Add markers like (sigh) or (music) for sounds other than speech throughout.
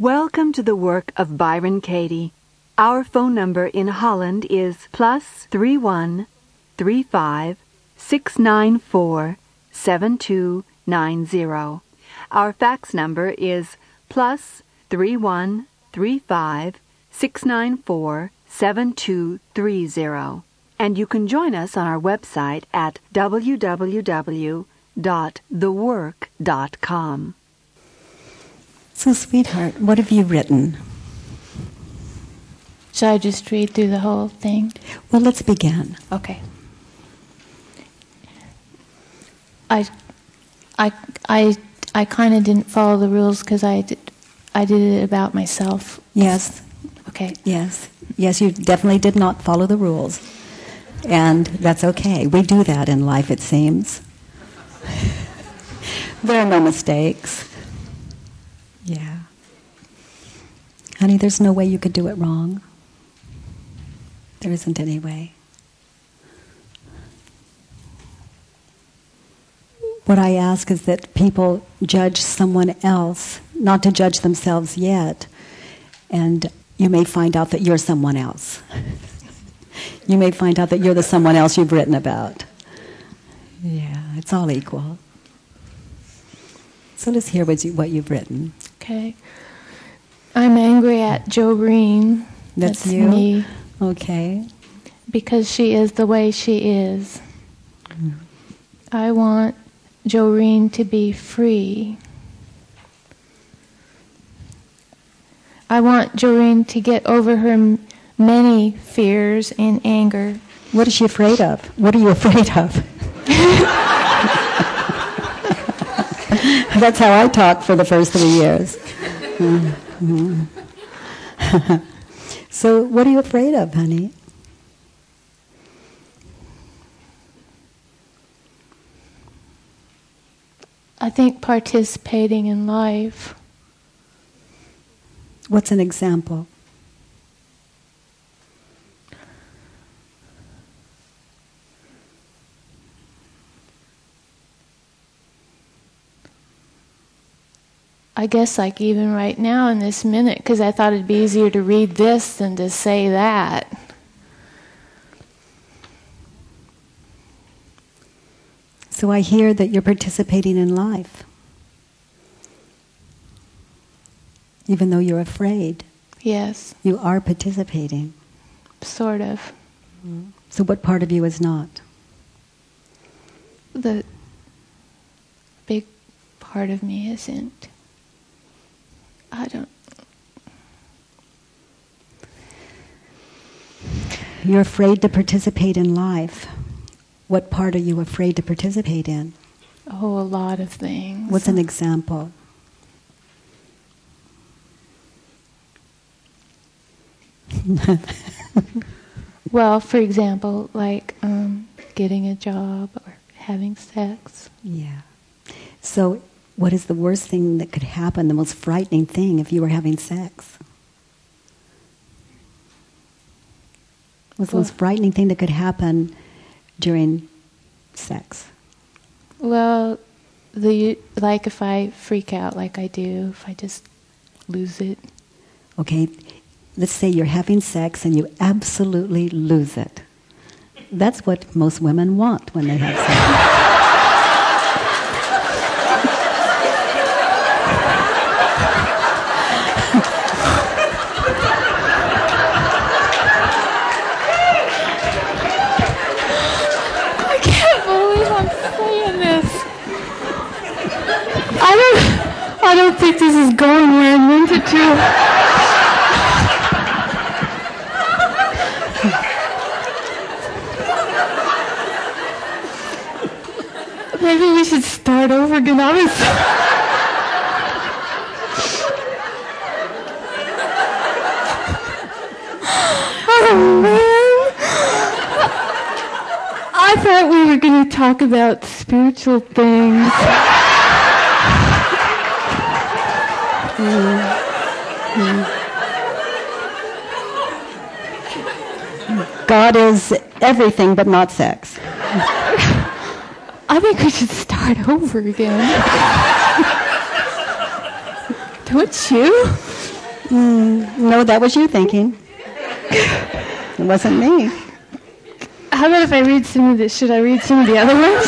Welcome to the work of Byron Katie. Our phone number in Holland is plus three one three five six nine four seven two nine zero. Our fax number is plus three one three five six nine four seven two three zero. And you can join us on our website at www.thework.com. So, sweetheart, what have you written? Should I just read through the whole thing? Well, let's begin. Okay. I, I, I, I kind of didn't follow the rules because I did, I did it about myself. Yes. Okay. Yes. Yes, you definitely did not follow the rules. And that's okay. We do that in life, it seems. (laughs) there are no mistakes. Yeah. Honey, there's no way you could do it wrong. There isn't any way. What I ask is that people judge someone else, not to judge themselves yet. And you may find out that you're someone else. (laughs) you may find out that you're the someone else you've written about. Yeah, it's all equal. So let's hear what, you, what you've written. Okay. I'm angry at Joreen. That's, That's you? me. Okay. Because she is the way she is. I want Joreen to be free. I want Joreen to get over her m- many fears and anger. What is she afraid of? What are you afraid of? (laughs) (laughs) That's how I talked for the first three years. (laughs) So, what are you afraid of, honey? I think participating in life. What's an example? I guess, like even right now in this minute, because I thought it'd be easier to read this than to say that. So, I hear that you're participating in life, even though you're afraid. Yes, You are participating. sort of. So, what part of you is not? The big part of me isn't. I don't. You're afraid to participate in life. What part are you afraid to participate in? Oh, a lot of things. What's an example? (laughs) Well, for example, like um, getting a job or having sex. Yeah. So, what is the worst thing that could happen, the most frightening thing if you were having sex? What's the most frightening thing that could happen during sex? Well, the like if I freak out like I do, if I just lose it. Okay, let's say you're having sex and you absolutely lose it. That's what most women want when they have sex. (laughs) I can't believe I'm saying this. I don't. I don't think this is going where I meant it to. Maybe we should Oh man. I thought we were going to talk about spiritual things. God is everything but not sex. I think we should start over again. Don't you? Mm, no, that was you thinking. it wasn't me. How about if I read some of this? Should I read some of the other ones?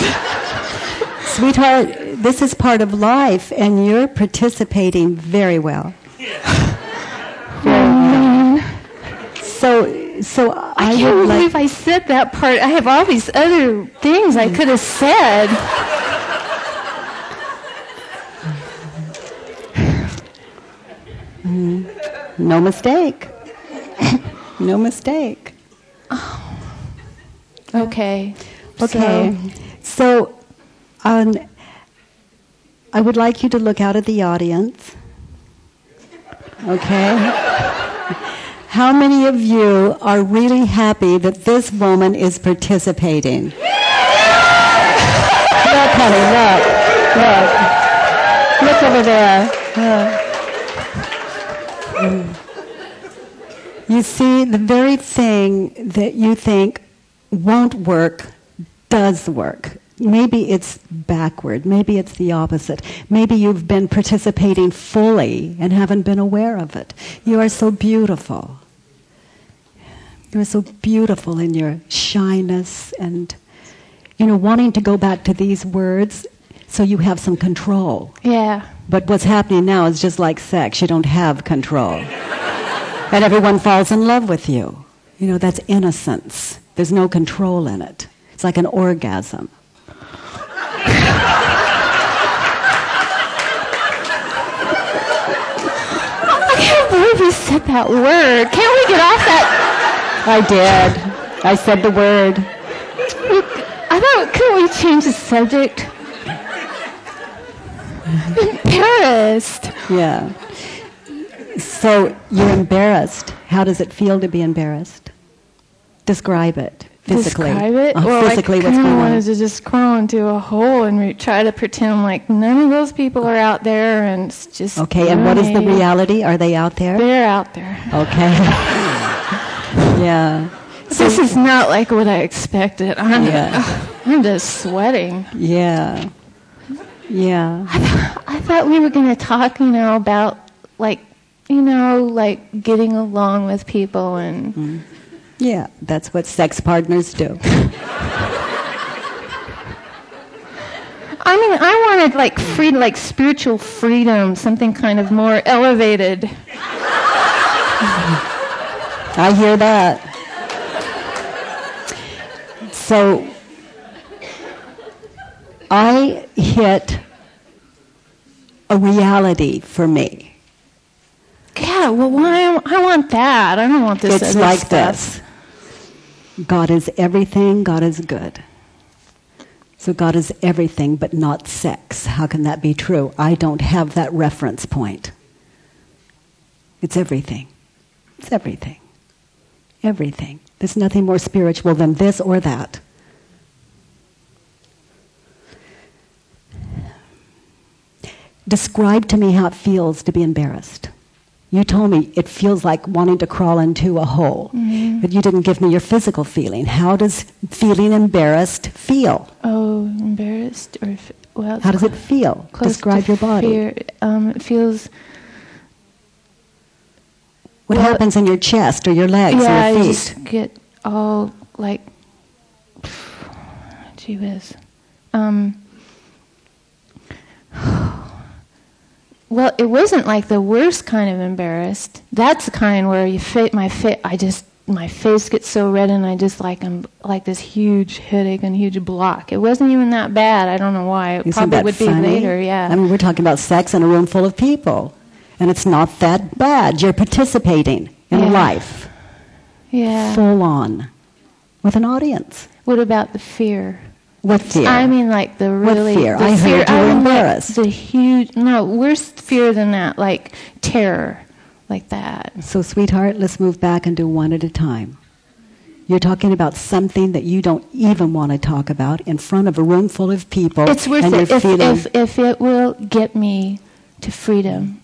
Sweetheart, this is part of life, and you're participating very well. Yeah. So, so I, I can't would believe like. I said that part. I have all these other things I could have said. (laughs) No mistake. (laughs) no mistake. Okay. Okay. So, um, I would like you to look out at the audience. Okay? (laughs) How many of you are really happy that this woman is participating? look, honey, look. Look. Look over there. Look. You see, the very thing that you think won't work does work. Maybe it's backward. Maybe it's the opposite. Maybe you've been participating fully and haven't been aware of it. You are so beautiful. You are so beautiful in your shyness and, you know, wanting to go back to these words so you have some control. Yeah. But what's happening now is just like sex. You don't have control. and everyone falls in love with you. You know, that's innocence. There's no control in it. It's like an orgasm. (laughs) I can't believe you said that word. Can't we get off that? I did. I said the word. I thought, couldn't we change the subject? Embarrassed. Yeah. So you're embarrassed. How does it feel to be embarrassed? Describe it physically. Describe it? Uh, well, physically, I what's kind going of wanted to just crawl into a hole and re- try to pretend like none of those people are out there, and it's just Okay, and what is the reality? Are they out there? They're out there. Okay. (laughs) yeah. this is not like what I expected. I'm, Yeah. (laughs) I'm just sweating. Yeah. Yeah. I thought we were going to talk, you know, about like, you know, like getting along with people and mm. Yeah. That's what sex partners do. I mean, I wanted like free, like spiritual freedom, something kind of more elevated. (laughs) I hear that. So I hit a reality for me. Yeah, well, why? I want that. I don't want this. it's like stuff. this God is everything, God is good. So God is everything but not sex. How can that be true? I don't have that reference point. It's everything. It's everything. Everything. There's nothing more spiritual than this or that. Describe to me how it feels to be embarrassed. You told me it feels like wanting to crawl into a hole, but you didn't give me your physical feeling. How does feeling embarrassed feel? Oh, embarrassed or f- well? How does it feel? Describe your body. Fear. Um, it feels. What Well, happens in your chest or your legs yeah, or I your feet? just get all like. Gee whiz. Um, well, it wasn't like the worst kind of embarrassed. That's the kind where you fit my fit. I just my face gets so red and I just like I'm like this huge headache and huge block. It wasn't even that bad. I don't know why. It Isn't probably that would be funny? later. Yeah. I mean, we're talking about sex in a room full of people, and it's not that bad. You're participating in Yeah. life, yeah. full on, with an audience. What about the fear? What fear? I mean, like the What really. fear? The I heard you were I mean, like, the huge. No, worse fear than that. Like terror, like that. So, sweetheart, let's move back and do one at a time. You're talking about something that you don't even want to talk about in front of a room full of people. It's worth and it you're if, if if it will get me to freedom.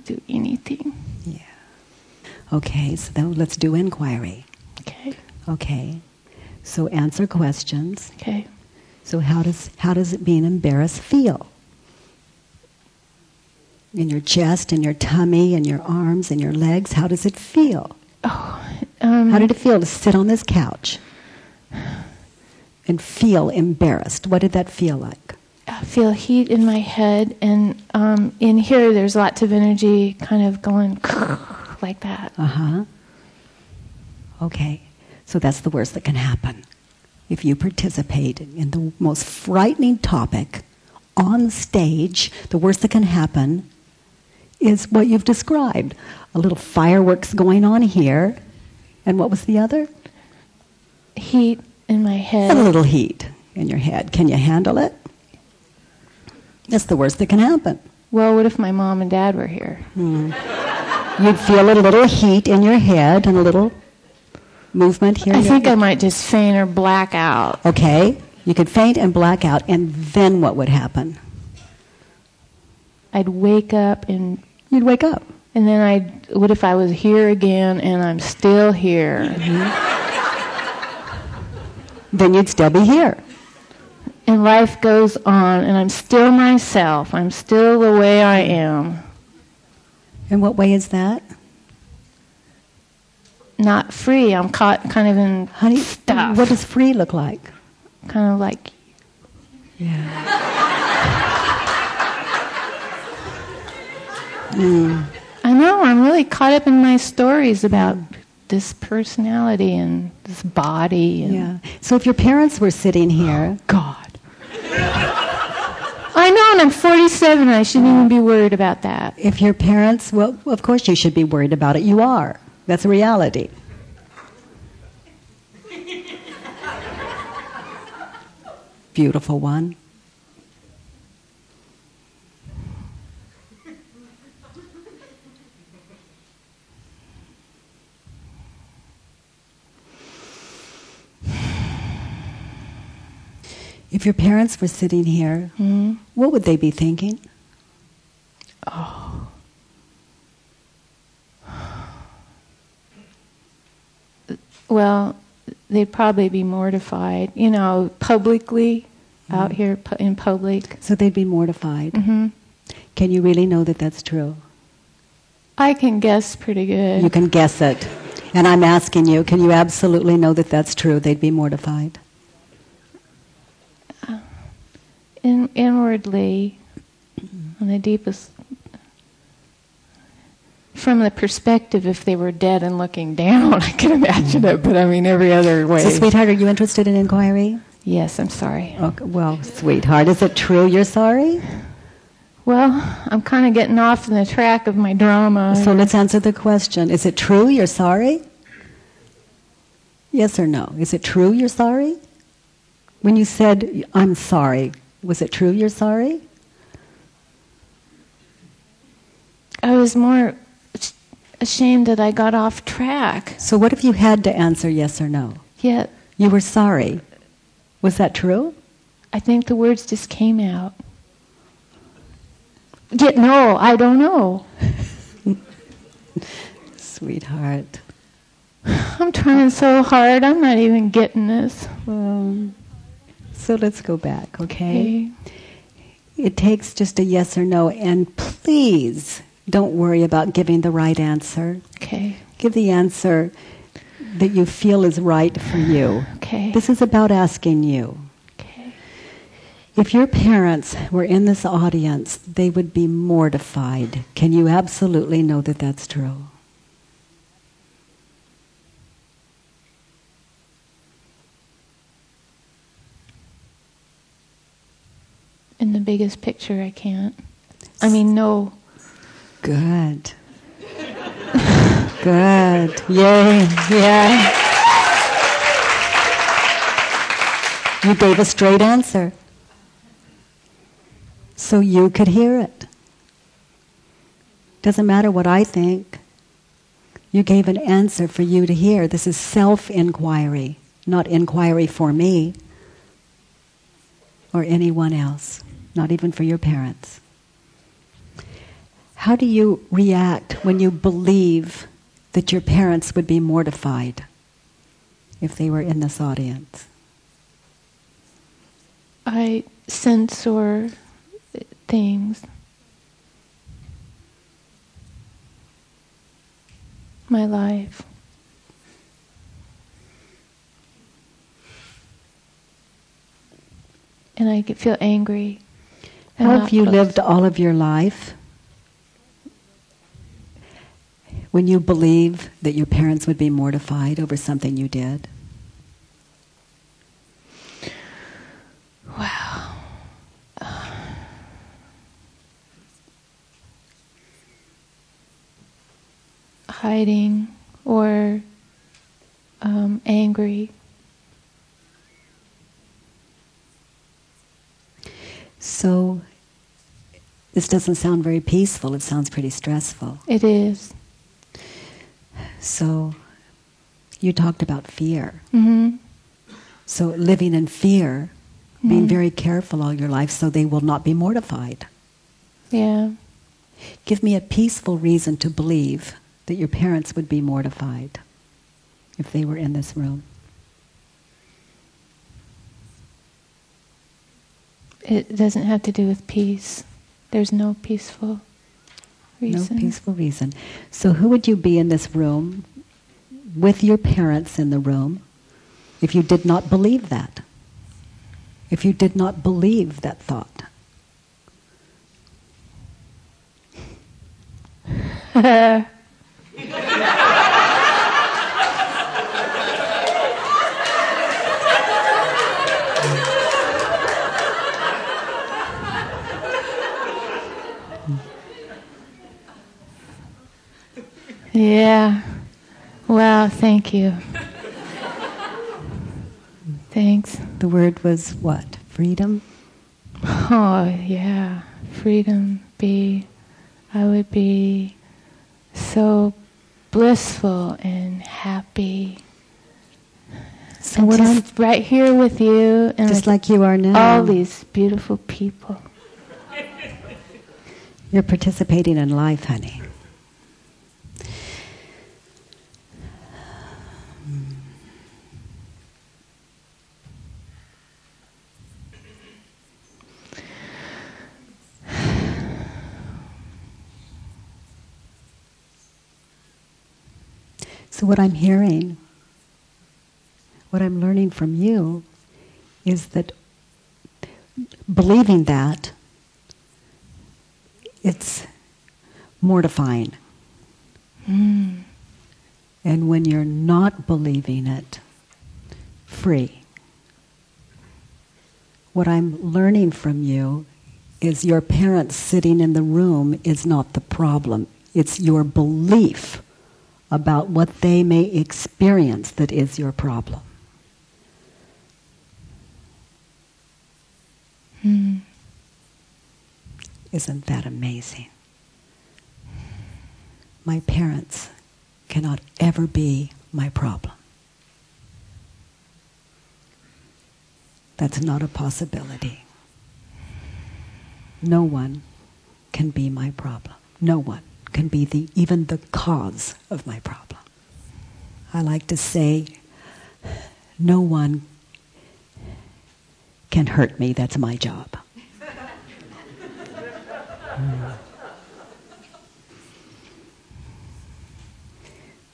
I'll do anything. Yeah. Okay, so then let's do inquiry. Okay. Okay. So answer questions. Okay. So how does how does it being embarrassed feel? In your chest, in your tummy, in your arms, in your legs, how does it feel? Oh, um, How did it feel to sit on this couch and feel embarrassed? What did that feel like? I feel heat in my head, and um, in here there's lots of energy kind of going (laughs) like that. Uh huh. Okay. So that's the worst that can happen. If you participate in the most frightening topic on stage, the worst that can happen is what you've described. A little fireworks going on here. And what was the other? Heat in my head. A little heat in your head. Can you handle it? That's the worst that can happen. Well, what if my mom and dad were here? Hmm. You'd feel a little heat in your head and a little movement here. I think I might just faint or black out. Okay, you could faint and black out, and then what would happen? I'd wake up and You'd wake up. and then I'd what if I was here again and I'm still here? Mm-hmm. Then you'd still be here. And life goes on and I'm still myself. I'm still the way I am. In what way is that? Not free. I'm caught kind of in Honey, stuff. what does free look like? kind of like Yeah. I know, I'm really caught up in my stories about this personality and this body and Yeah. So if your parents were sitting here, oh, God. I know, and I'm 47, I shouldn't even be worried about that. if your parents, well, of course you should be worried about it. You are. That's a reality. (laughs) Beautiful one. If your parents were sitting here, Hmm? what would they be thinking? Oh. Well, they'd probably be mortified, you know, publicly, out here in public. So they'd be mortified. hmm Can you really know that that's true? I can guess pretty good. You can guess it. And I'm asking you, can you absolutely know that that's true? They'd be mortified. In, inwardly, on the deepest, from the perspective, if they were dead and looking down, (laughs) I can imagine it. But I mean, every other way. So, sweetheart, are you interested in inquiry? yes, I'm sorry. Okay, well, sweetheart, is it true you're sorry? Well, I'm kind of getting off in the track of my drama. So let's answer the question. Is it true you're sorry? Yes or no? Is it true you're sorry? When you said, I'm sorry, was it true you're sorry? I was more ashamed that I got off track. So, what if you had to answer yes or no? Yet, You were sorry. Was that true? I think the words just came out. Yet, no, I don't know. (laughs) Sweetheart. I'm trying so hard. I'm not even getting this. Well, so let's go back, okay? Okay. It takes just a yes or no, and please don't worry about giving the right answer. Okay. Give the answer that you feel is right for you. Okay. This is about asking you. Okay. If your parents were in this audience, they would be mortified. Can you absolutely know that that's true? In the biggest picture, I can't. I mean, no. Good. Good. Yay. Yeah. You gave a straight answer. So you could hear it. Doesn't matter what I think. You gave an answer for you to hear. This is self inquiry, not inquiry for me or anyone else, not even for your parents. How do you react when you believe that your parents would be mortified if they were in this audience? I censor things. My life. And I feel angry. How have you lived all of your life when you believe that your parents would be mortified over something you did? Wow. Hiding or um, angry. So, this doesn't sound very peaceful. It sounds pretty stressful. It is. So, you talked about fear. Mm-hmm. So, living in fear, being Mhm. very careful all your life so they will not be mortified. Yeah. Give me a peaceful reason to believe that your parents would be mortified if they were in this room. It doesn't have to do with peace. There's no peaceful reason. No peaceful reason. So, who would you be in this room with your parents in the room if you did not believe that? If you did not believe that thought? (laughs) Yeah. Wow, thank you. Thanks. The word was what? Freedom? Oh, yeah. Freedom be. I would be so blissful and happy. So, and what I'm just right here with you and just like you are now, all these beautiful people. you're participating in life, honey. So, what I'm hearing, what I'm learning from you, is that believing that it's mortifying. Mm. And when you're not believing it, free. What I'm learning from you is your parents sitting in the room is not the problem. It's your belief about what they may experience that is your problem. Mm. Isn't that amazing? My parents cannot ever be my problem. That's not a possibility. No one can be my problem. No one can be the even the cause of my problem. I like to say no one can hurt me. That's my job.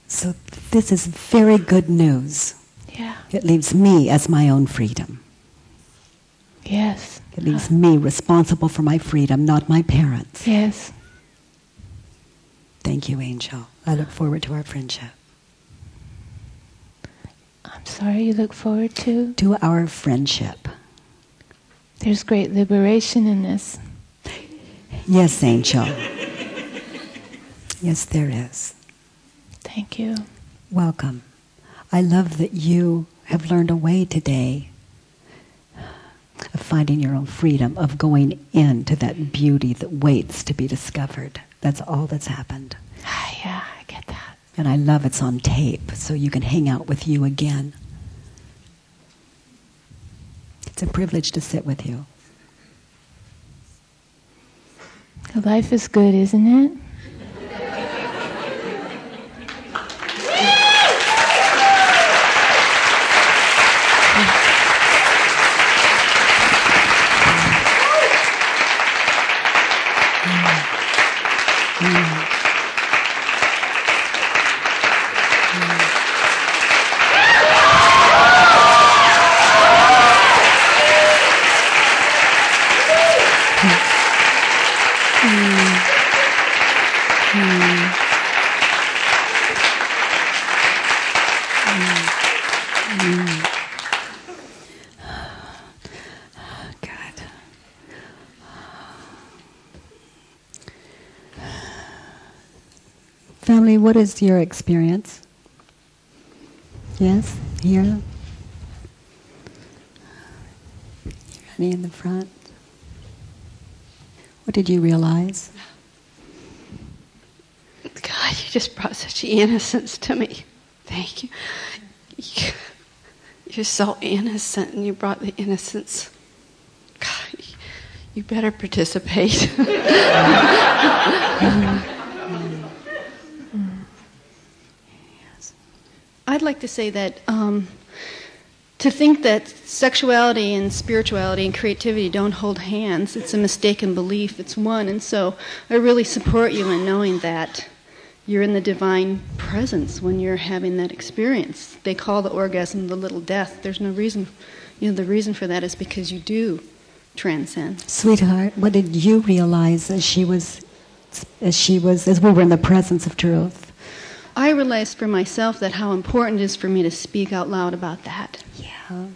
So this is very good news. Yeah. It leaves me as my own freedom. Yes. It leaves me responsible for my freedom, not my parents. Yes. Thank you, Angel. I look forward to our friendship. I'm sorry you look forward to. To our friendship. There's great liberation in this. Yes, Angel. yes, there is. Thank you. Welcome. I love that you have learned a way today of finding your own freedom, of going into that beauty that waits to be discovered. That's all that's happened. Ah, yeah, I get that. And I love it's on tape, so you can hang out with you again. It's a privilege to sit with you. Life is good, isn't it? Family, what is your experience? Yes, here. Honey in the front. What did you realize? God, you just brought such innocence to me. Thank you. You're so innocent, and you brought the innocence. God, you better participate. (laughs) like to say that um, to think that sexuality and spirituality and creativity don't hold hands, it's a mistaken belief. It's one. And so I really support you in knowing that you're in the divine presence when you're having that experience. They call the orgasm the little death. There's no reason, you know, the reason for that is because you do transcend. Sweetheart, what did you realize as she was, as she was, as we were in the presence of truth? I realized for myself that how important it is for me to speak out loud about that. Yeah. yeah.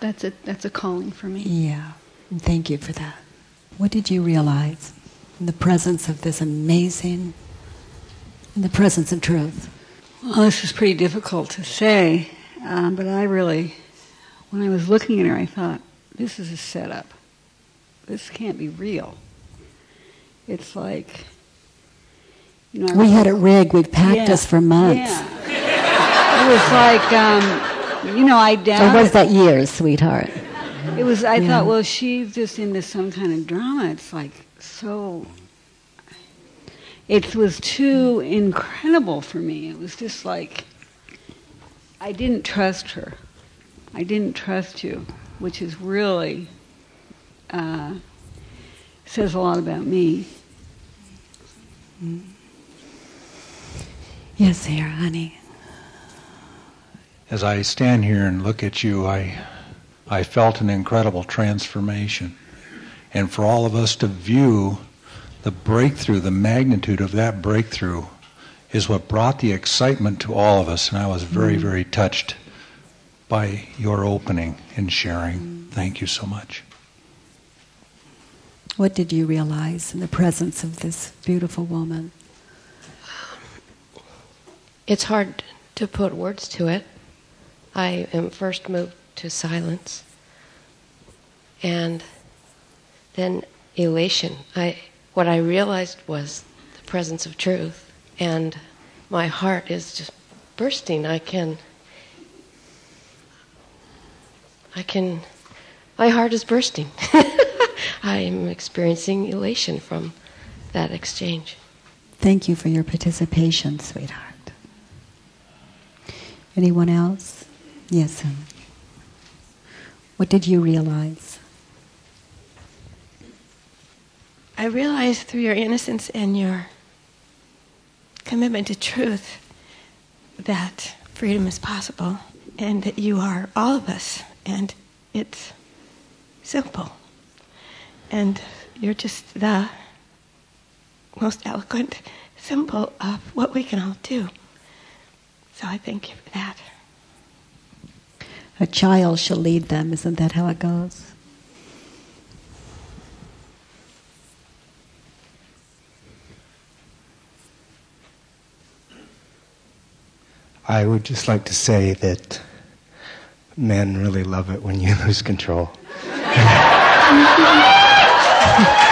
That's a that's a calling for me. Yeah. And thank you for that. What did you realize in the presence of this amazing in the presence of truth? Well, this is pretty difficult to say, um, but I really, when I was looking at her, I thought, this is a setup. This can't be real. It's like you know, we had it rigged. We've practiced yeah, for months. Yeah. it was like, um, you know, I doubted. Or was that years, sweetheart? It was. I yeah. thought, well, she's just into some kind of drama. It's like so. It was too incredible for me. It was just like I didn't trust her. I didn't trust you, which is really uh, says a lot about me. Mm. Yes, here, honey. As I stand here and look at you, I, I felt an incredible transformation. And for all of us to view the breakthrough, the magnitude of that breakthrough, is what brought the excitement to all of us. And I was very, mm. very touched by your opening and sharing. Mm. Thank you so much. What did you realize in the presence of this beautiful woman? It's hard to put words to it. I am first moved to silence and then elation. I, what I realized was the presence of truth, and my heart is just bursting. I can, I can, my heart is bursting. (laughs) I am experiencing elation from that exchange. Thank you for your participation, sweetheart. Anyone else? Yes. What did you realize? I realized through your innocence and your commitment to truth that freedom is possible and that you are all of us and it's simple. And you're just the most eloquent symbol of what we can all do. So I thank you for that. A child shall lead them. Isn't that how it goes? I would just like to say that men really love it when you (laughs) lose control. (laughs)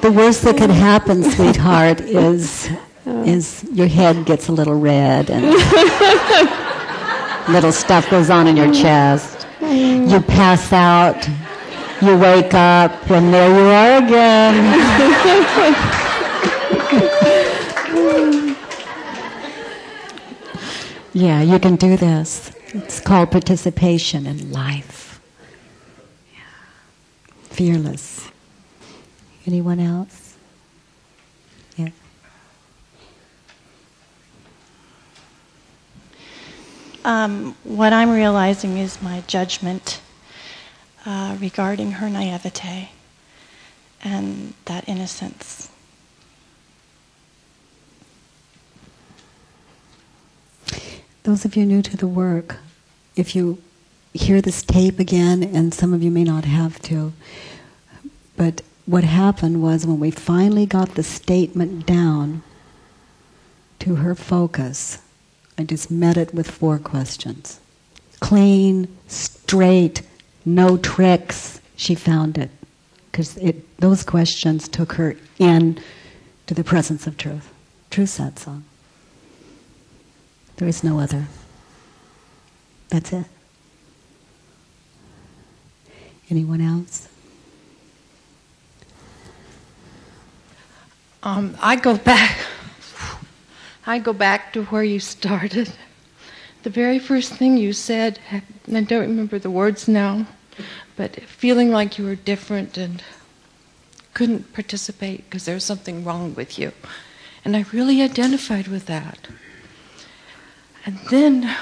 the worst that can happen, sweetheart, is is your head gets a little red and little stuff goes on in your chest. You pass out. You wake up, and there you are again. Yeah, you can do this. It's called participation in life. Yeah. Fearless. Anyone else? Yeah. Um, what I'm realizing is my judgment uh, regarding her naivete and that innocence. Those of you new to the work, if you hear this tape again, and some of you may not have to, but what happened was when we finally got the statement down to her focus, I just met it with four questions. Clean, straight, no tricks. She found it. Because those questions took her in to the presence of truth. True satsang. There is no other. That's it. Anyone else? Um, I go back. I go back to where you started. The very first thing you said, and I don't remember the words now, but feeling like you were different and couldn't participate because there was something wrong with you. And I really identified with that. And then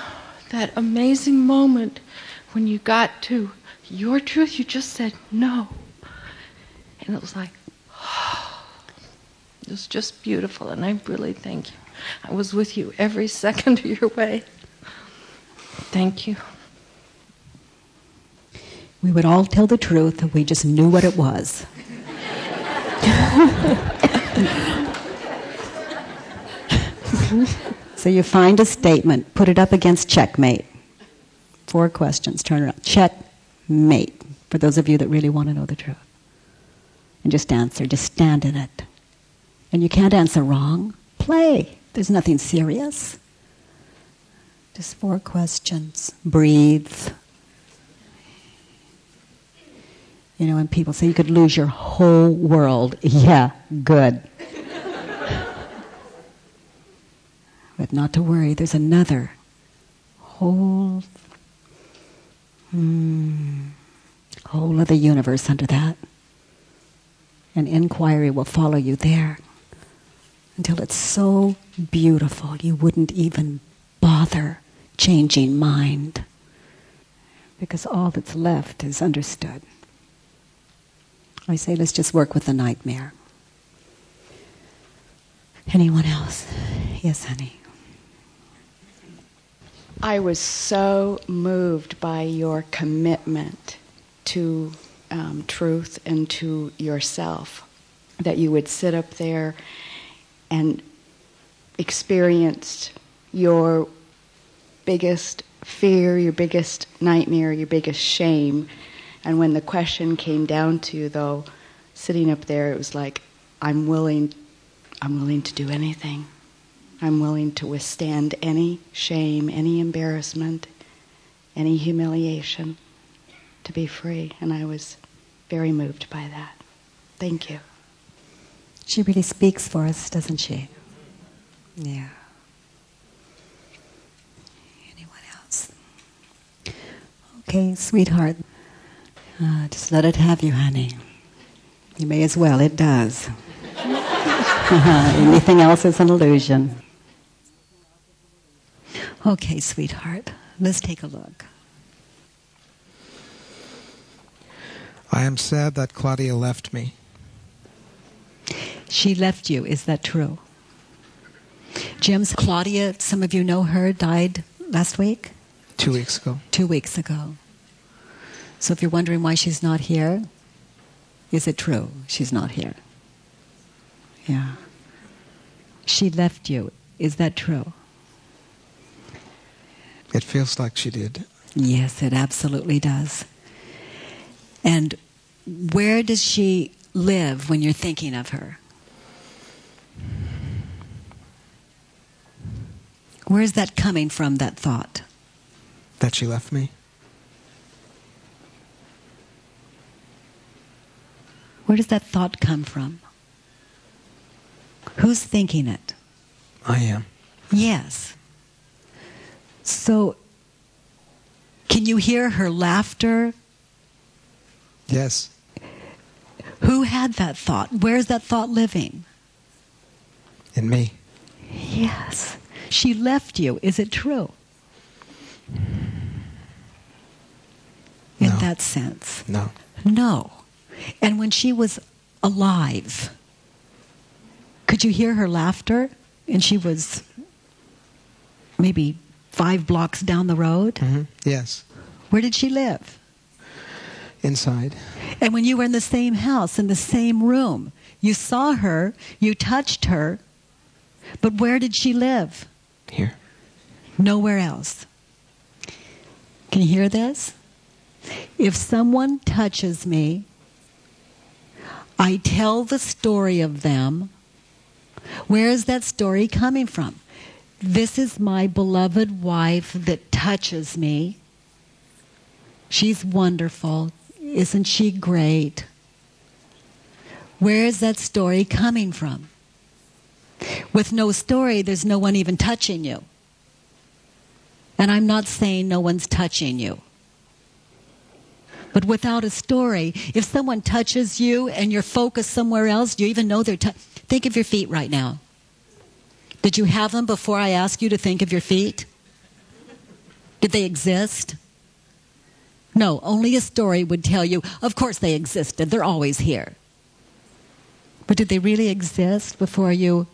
that amazing moment when you got to your truth, you just said no. And it was like, oh, (sighs) it was just beautiful. And I really thank you. I was with you every (laughs) second of your way. Thank you. We would all tell the truth if we just knew what it was. (laughs) so you find a statement, put it up against checkmate. Four questions, turn around. Checkmate, for those of you that really want to know the truth. And just answer, just stand in it. And you can't answer wrong. Play. There's nothing serious. Just four questions. Breathe. You know, and people say you could lose your whole world. Yeah, good. But not to worry, there's another whole, hmm, whole other universe under that. And inquiry will follow you there until it's so beautiful you wouldn't even bother changing mind because all that's left is understood. I say, let's just work with the nightmare. Anyone else? Yes, honey. I was so moved by your commitment to um, truth and to yourself that you would sit up there and experience your biggest fear, your biggest nightmare, your biggest shame and when the question came down to, though, sitting up there, it was like, I'm willing, I'm willing to do anything. I'm willing to withstand any shame, any embarrassment, any humiliation to be free. And I was very moved by that. Thank you. She really speaks for us, doesn't she? Yeah. Anyone else? Okay, sweetheart. Uh, just let it have you, honey. You may as well, it does. (laughs) Anything else is an illusion. Okay, sweetheart, let's take a look. I am sad that Claudia left me. She left you, is that true? Jim's Claudia, some of you know her, died last week? Two weeks ago. Two weeks ago. So if you're wondering why she's not here, is it true she's not here? Yeah. She left you. Is that true? It feels like she did. Yes, it absolutely does. And where does she live when you're thinking of her? Where's that coming from, that thought? That she left me? Where does that thought come from? Who's thinking it? I am. Yes. So, can you hear her laughter? Yes. Who had that thought? Where's that thought living? In me. Yes. She left you. Is it true? In no. that sense? No. No. And when she was alive, could you hear her laughter? And she was maybe five blocks down the road? hmm Yes. Where did she live? Inside. And when you were in the same house, in the same room, you saw her, you touched her, but where did she live? Here. Nowhere else. Can you hear this? If someone touches me, I tell the story of them. Where is that story coming from? This is my beloved wife that touches me. She's wonderful. Isn't she great? Where is that story coming from? With no story, there's no one even touching you. And I'm not saying no one's touching you. But without a story, if someone touches you and you're focused somewhere else, you even know they're tou- Think of your feet right now. Did you have them before I asked you to think of your feet? Did they exist? No, only a story would tell you, of course they existed. They're always here. But did they really exist before you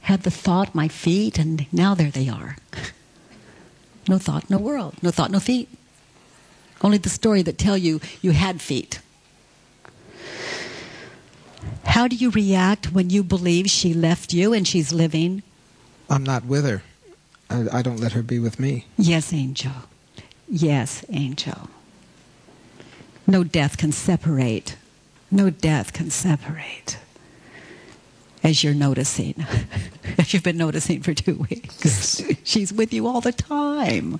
had the thought, my feet, and now there they are? (laughs) No thought, no world. No thought, no feet. Only the story that tell you you had feet. How do you react when you believe she left you and she's living? I'm not with her. I, I don't let her be with me. Yes, angel. Yes, angel. No death can separate. No death can separate. As you're noticing, (laughs) as you've been noticing for two weeks, (laughs) she's with you all the time.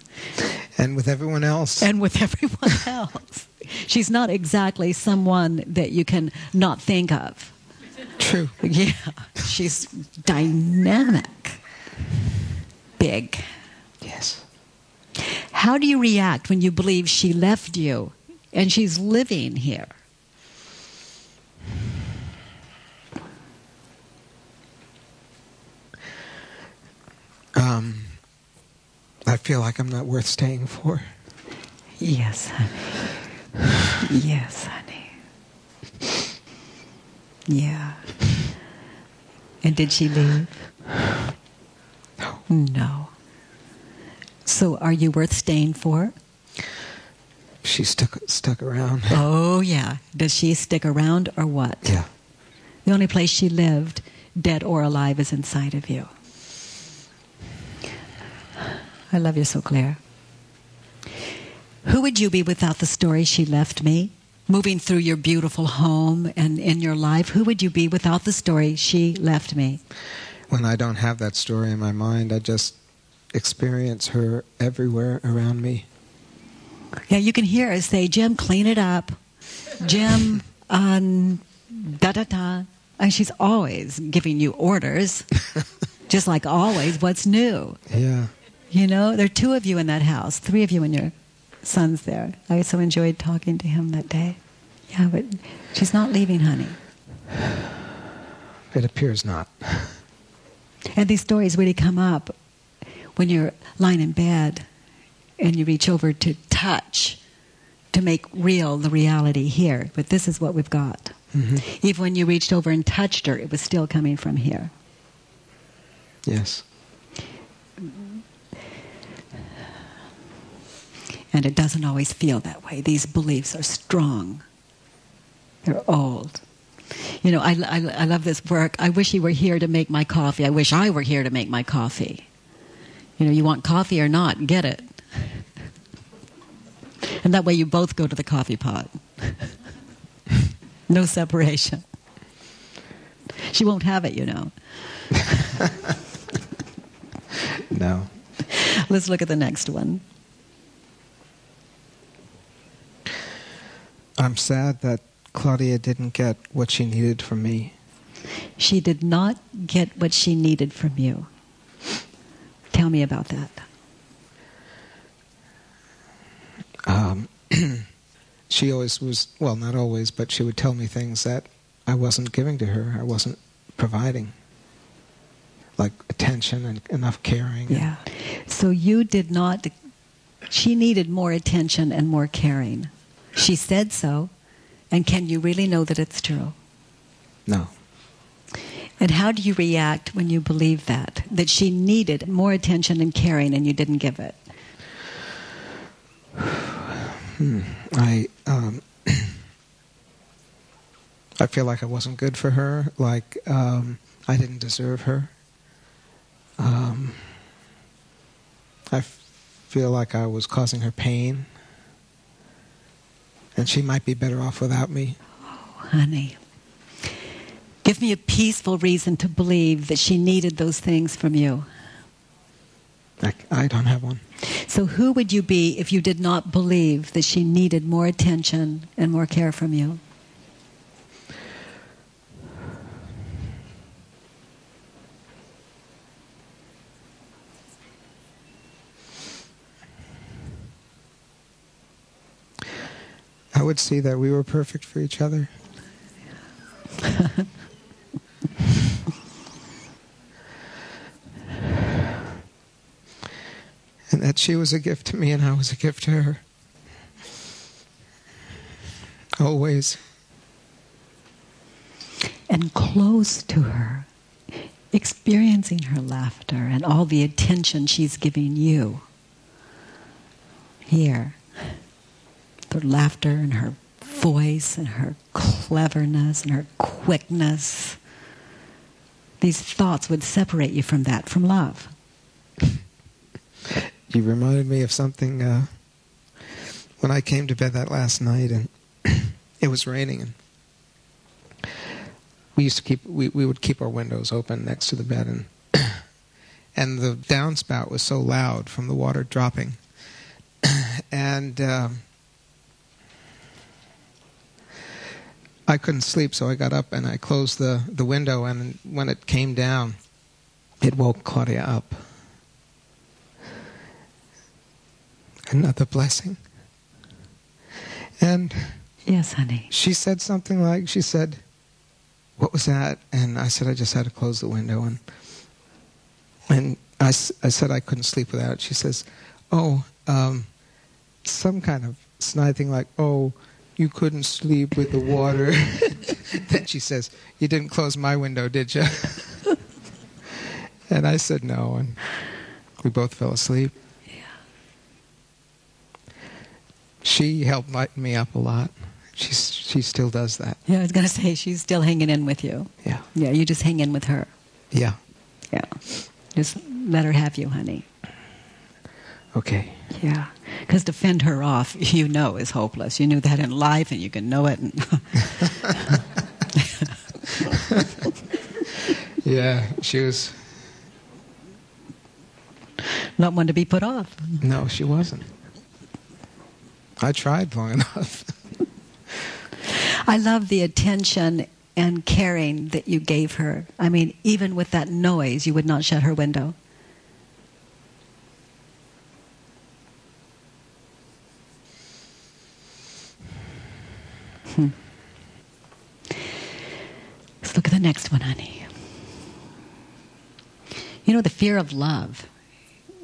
And with everyone else. And with (laughs) everyone else. She's not exactly someone that you can not think of. True. Yeah, she's dynamic, big. Yes. How do you react when you believe she left you and she's living here? Um, I feel like I'm not worth staying for. Yes, honey. Yes, honey. Yeah. And did she leave? No. No. So are you worth staying for? She stuck stuck around. Oh, yeah. Does she stick around or what? Yeah. The only place she lived, dead or alive, is inside of you. I love you so, Claire. Who would you be without the story she left me? Moving through your beautiful home and in your life, who would you be without the story she left me? When I don't have that story in my mind, I just experience her everywhere around me. Yeah, you can hear her say, Jim, clean it up. Jim, um, da da da. And she's always giving you orders, (laughs) just like always. What's new? Yeah. You know, there are two of you in that house, three of you and your son's there. I so enjoyed talking to him that day. Yeah, but she's not leaving, honey. It appears not. And these stories really come up when you're lying in bed and you reach over to touch to make real the reality here. But this is what we've got. Mm-hmm. Even when you reached over and touched her, it was still coming from here. Yes. And it doesn't always feel that way. These beliefs are strong, they're old. You know, I, I, I love this work. I wish he were here to make my coffee. I wish I were here to make my coffee. You know, you want coffee or not, get it. (laughs) And that way you both go to the coffee pot. (laughs) no separation. She won't have it, you know. (laughs) No. Let's look at the next one. I'm sad that Claudia didn't get what she needed from me. She did not get what she needed from you. Tell me about that. Um, (clears throat) she always was, well, not always, but she would tell me things that I wasn't giving to her, I wasn't providing. Like attention and enough caring. Yeah. So you did not, she needed more attention and more caring. She said so. And can you really know that it's true? No. And how do you react when you believe that? That she needed more attention and caring and you didn't give it? Hmm. I um, (clears throat) I feel like I wasn't good for her, like um, I didn't deserve her. Um, I feel like I was causing her pain, and she might be better off without me. Oh, honey. Give me a peaceful reason to believe that she needed those things from you. I, I don't have one. So, who would you be if you did not believe that she needed more attention and more care from you? I would see that we were perfect for each other. (laughs) and that she was a gift to me and I was a gift to her. Always. And close to her, experiencing her laughter and all the attention she's giving you. Here her laughter and her voice and her cleverness and her quickness. These thoughts would separate you from that, from love. You reminded me of something uh, when I came to bed that last night and (clears throat) it was raining and we used to keep we, we would keep our windows open next to the bed and (clears throat) and the downspout was so loud from the water dropping (clears throat) and um, I couldn't sleep, so I got up and I closed the, the window. And when it came down, it woke Claudia up. Another blessing. And yes, honey. She said something like, she said, "What was that?" And I said, "I just had to close the window." And and I, I said I couldn't sleep without it. She says, "Oh, um, some kind of snide thing like, oh." You couldn't sleep with the water. (laughs) then she says, You didn't close my window, did you? (laughs) and I said no, and we both fell asleep. Yeah. She helped lighten me up a lot. She's, she still does that. Yeah, I was going to say, she's still hanging in with you. Yeah. Yeah, you just hang in with her. Yeah. Yeah. Just let her have you, honey. Okay. Yeah. Because to fend her off, you know, is hopeless. You knew that in life, and you can know it. (laughs) yeah, she was. Not one to be put off. No, she wasn't. I tried long enough. I love the attention and caring that you gave her. I mean, even with that noise, you would not shut her window. Hmm. Let's look at the next one, honey. You know, the fear of love.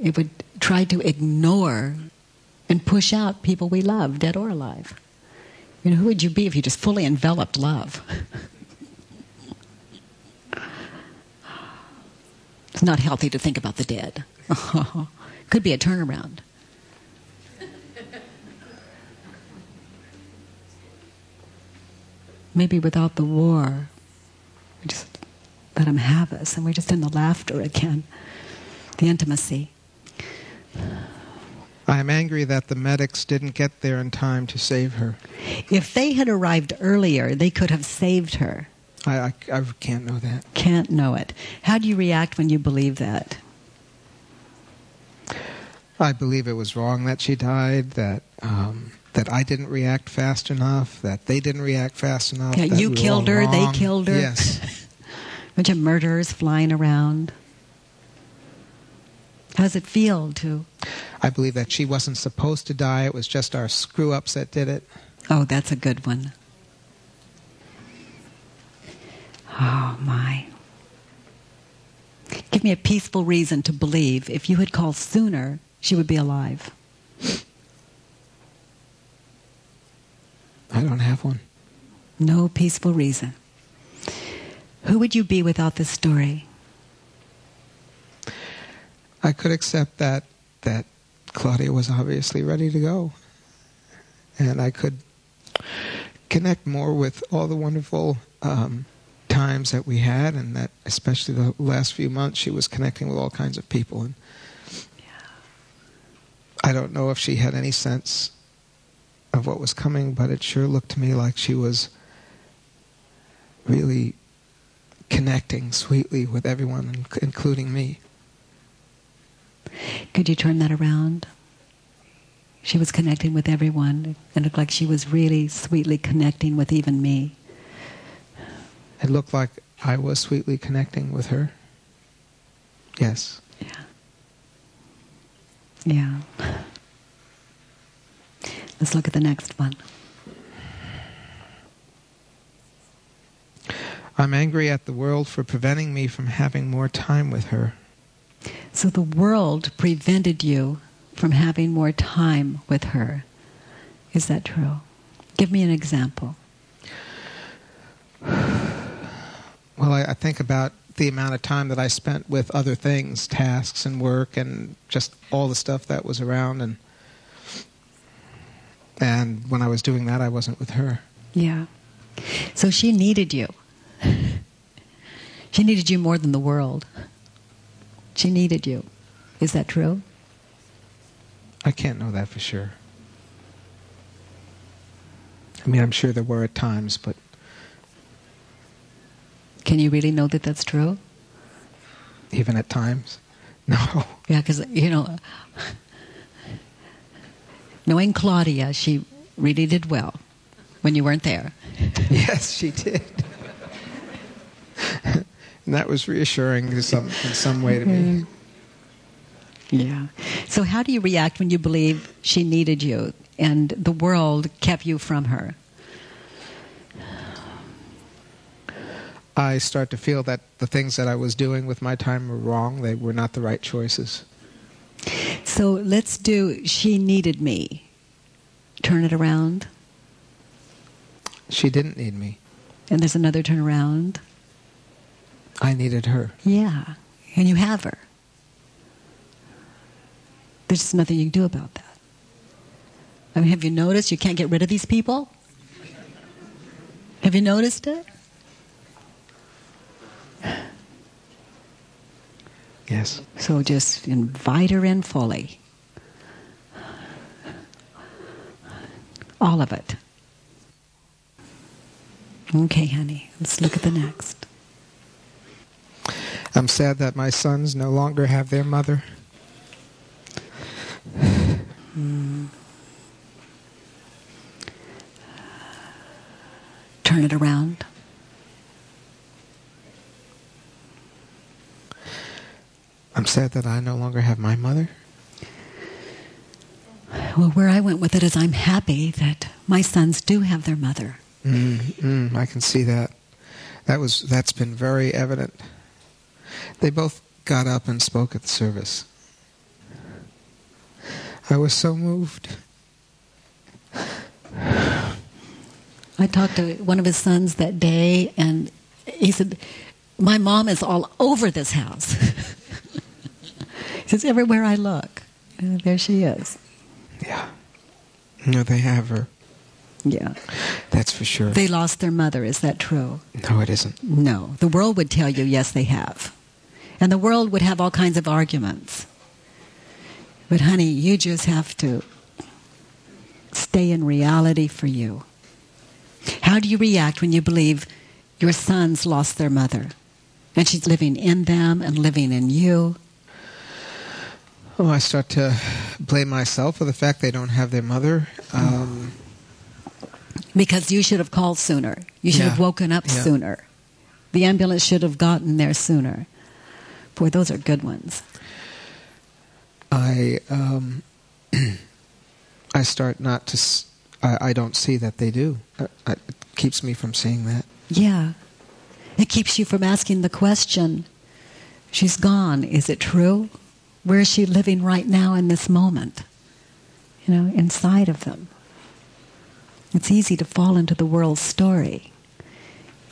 It would try to ignore and push out people we love, dead or alive. You know, who would you be if you just fully enveloped love? (laughs) it's not healthy to think about the dead. (laughs) Could be a turnaround. Maybe without the war, we just let him have us, and we're just in the laughter again, the intimacy. I am angry that the medics didn't get there in time to save her. If they had arrived earlier, they could have saved her. I, I, I can't know that. Can't know it. How do you react when you believe that? I believe it was wrong that she died, that um, that I didn't react fast enough, that they didn't react fast enough. Yeah, you we killed her, wrong. they killed her. Yes. (laughs) Bunch of murderers flying around. How does it feel to? I believe that she wasn't supposed to die. It was just our screw ups that did it. Oh, that's a good one. Oh, my. Give me a peaceful reason to believe if you had called sooner, she would be alive. I don't have one. No peaceful reason. Who would you be without this story? I could accept that that Claudia was obviously ready to go, and I could connect more with all the wonderful um, times that we had, and that especially the last few months, she was connecting with all kinds of people. And I don't know if she had any sense of what was coming, but it sure looked to me like she was really connecting sweetly with everyone, including me. Could you turn that around? She was connecting with everyone. It looked like she was really sweetly connecting with even me. It looked like I was sweetly connecting with her. Yes. Yeah. Yeah. Let's look at the next one. I'm angry at the world for preventing me from having more time with her. So the world prevented you from having more time with her. Is that true? Give me an example. (sighs) Well, I, I, think about the amount of time that I spent with other things, tasks and work, and just all the stuff that was around. And and when I was doing that, I wasn't with her. Yeah. So she needed you. she needed you more than the world. She needed you. Is that true? I can't know that for sure. I mean, I'm sure there were at times, but can you really know that that's true? Even at times? (laughs) No. Yeah, because, you know, knowing Claudia, she really did well when you weren't there. (laughs) yes, she did. (laughs) and that was reassuring in some, in some way to me. Mm-hmm. Yeah. So, how do you react when you believe she needed you and the world kept you from her? I start to feel that the things that I was doing with my time were wrong. They were not the right choices. So let's do She Needed Me. Turn it around. She didn't need me. And there's another turn around. I needed her. Yeah. And you have her. There's just nothing you can do about that. I mean, have you noticed you can't get rid of these people? Have you noticed it? Yes. So just invite her in fully. All of it. Okay, honey, let's look at the next. I'm sad that my sons no longer have their mother. Mm. Turn it around. I'm sad that I no longer have my mother. Well, where I went with it is I'm happy that my sons do have their mother. Mm, mm, I can see that. That was that's been very evident. They both got up and spoke at the service. I was so moved. I talked to one of his sons that day, and he said, "My mom is all over this house." It's everywhere I look, there she is. Yeah. No, they have her. Yeah. That's for sure. They lost their mother. Is that true? No, it isn't. No. The world would tell you, yes, they have. And the world would have all kinds of arguments. But, honey, you just have to stay in reality for you. How do you react when you believe your sons lost their mother? And she's living in them and living in you? Oh, I start to blame myself for the fact they don't have their mother. Um, because you should have called sooner. You should Yeah. have woken up Yeah. sooner. The ambulance should have gotten there sooner. Boy, those are good ones. I um, (clears throat) I start not to. S- I, I don't see that they do. Uh, it keeps me from seeing that. Yeah. It keeps you from asking the question she's gone. Is it true? Where is she living right now in this moment? You know, inside of them. It's easy to fall into the world's story.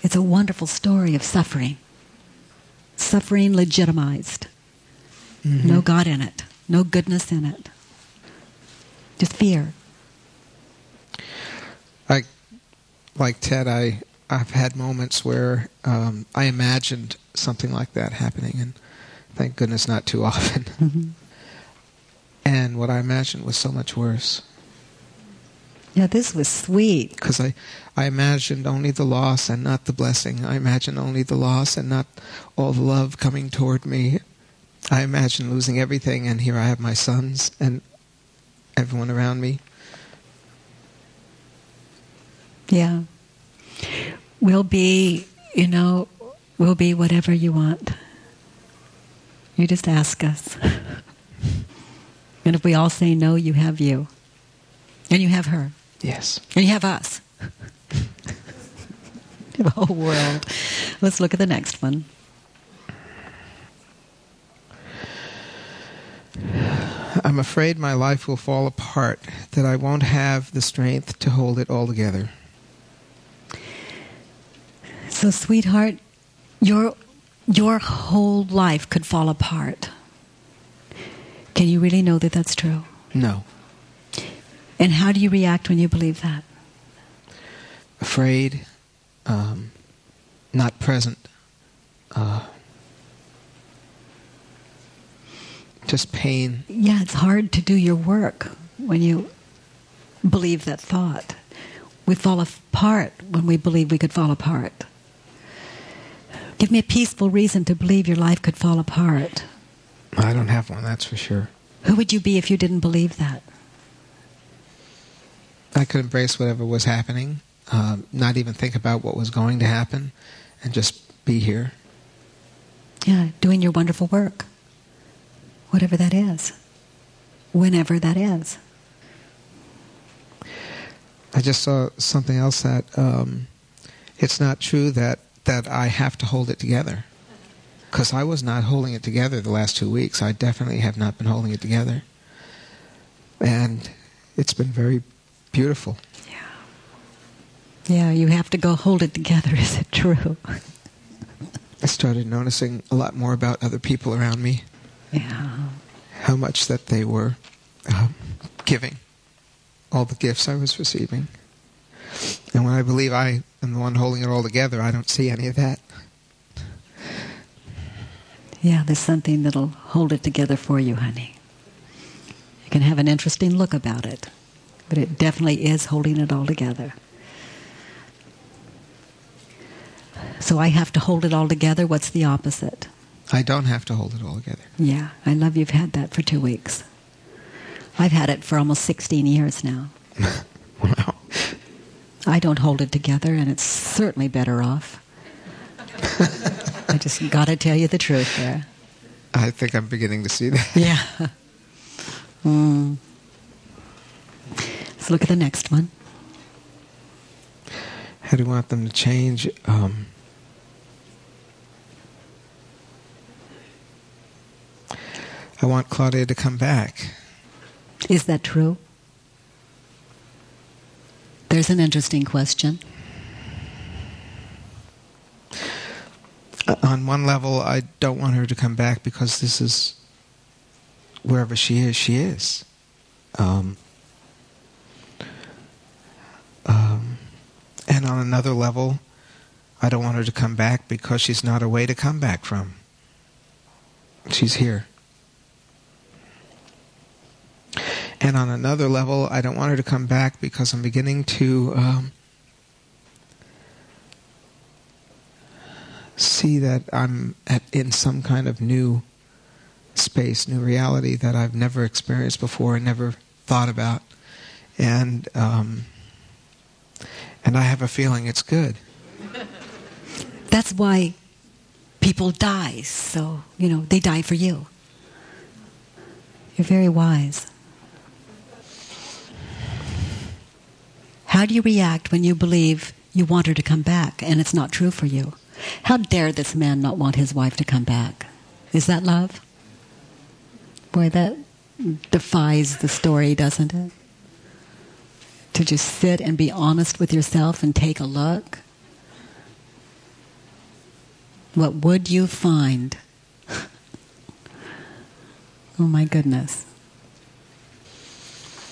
It's a wonderful story of suffering. Suffering legitimized. Mm-hmm. No God in it, no goodness in it. Just fear. I, like Ted, I, I've had moments where um, I imagined something like that happening, and thank goodness not too often. (laughs) Mm-hmm. And what I imagined was so much worse. Yeah, this was sweet. Because I, I imagined only the loss and not the blessing. I imagined only the loss and not all the love coming toward me. I imagined losing everything, and here I have my sons and everyone around me. Yeah. We'll be, you know, we'll be whatever you want. You just ask us. and if we all say no, you have you. And you have her. Yes. And you have us. the whole world. Let's look at the next one. I'm afraid my life will fall apart, that I won't have the strength to hold it all together. So, sweetheart, your, your whole life could fall apart. Can you really know that that's true? No. And how do you react when you believe that? Afraid, um, not present, uh, just pain. Yeah, it's hard to do your work when you believe that thought. We fall apart when we believe we could fall apart. Give me a peaceful reason to believe your life could fall apart. I don't have one, that's for sure. Who would you be if you didn't believe that? I could embrace whatever was happening, um, not even think about what was going to happen, and just be here. Yeah, doing your wonderful work. Whatever that is. Whenever that is. I just saw something else that um, it's not true that, that I have to hold it together. Because I was not holding it together the last two weeks. I definitely have not been holding it together. And it's been very beautiful. Yeah. Yeah, you have to go hold it together. (laughs) Is it true? I started noticing a lot more about other people around me. Yeah. How much that they were uh, giving, all the gifts I was receiving. And when I believe I am the one holding it all together, I don't see any of that. Yeah, there's something that'll hold it together for you, honey. You can have an interesting look about it but it definitely is holding it all together. So I have to hold it all together. What's the opposite? I don't have to hold it all together. Yeah, I love you've had that for two weeks. I've had it for almost 16 years now. (laughs) I don't hold it together, and it's certainly better off. I just got to tell you the truth there. I think I'm beginning to see that. Yeah. Mm. Let's look at the next one. How do you want them to change? Um, I want Claudia to come back. Is that true? There's an interesting question. Uh, on one level, I don't want her to come back because this is wherever she is, she is. Um, um, and on another level, I don't want her to come back because she's not a way to come back from. She's here. And on another level, I don't want her to come back because I'm beginning to um, see that I'm at, in some kind of new space, new reality that I've never experienced before and never thought about. And um, and I have a feeling it's good. (laughs) That's why people die. So, you know, they die for you. You're very wise. How do you react when you believe you want her to come back and it's not true for you? How dare this man not want his wife to come back? Is that love? Boy, that defies the story, doesn't it? to just sit and be honest with yourself and take a look. what would you find? (laughs) oh my goodness.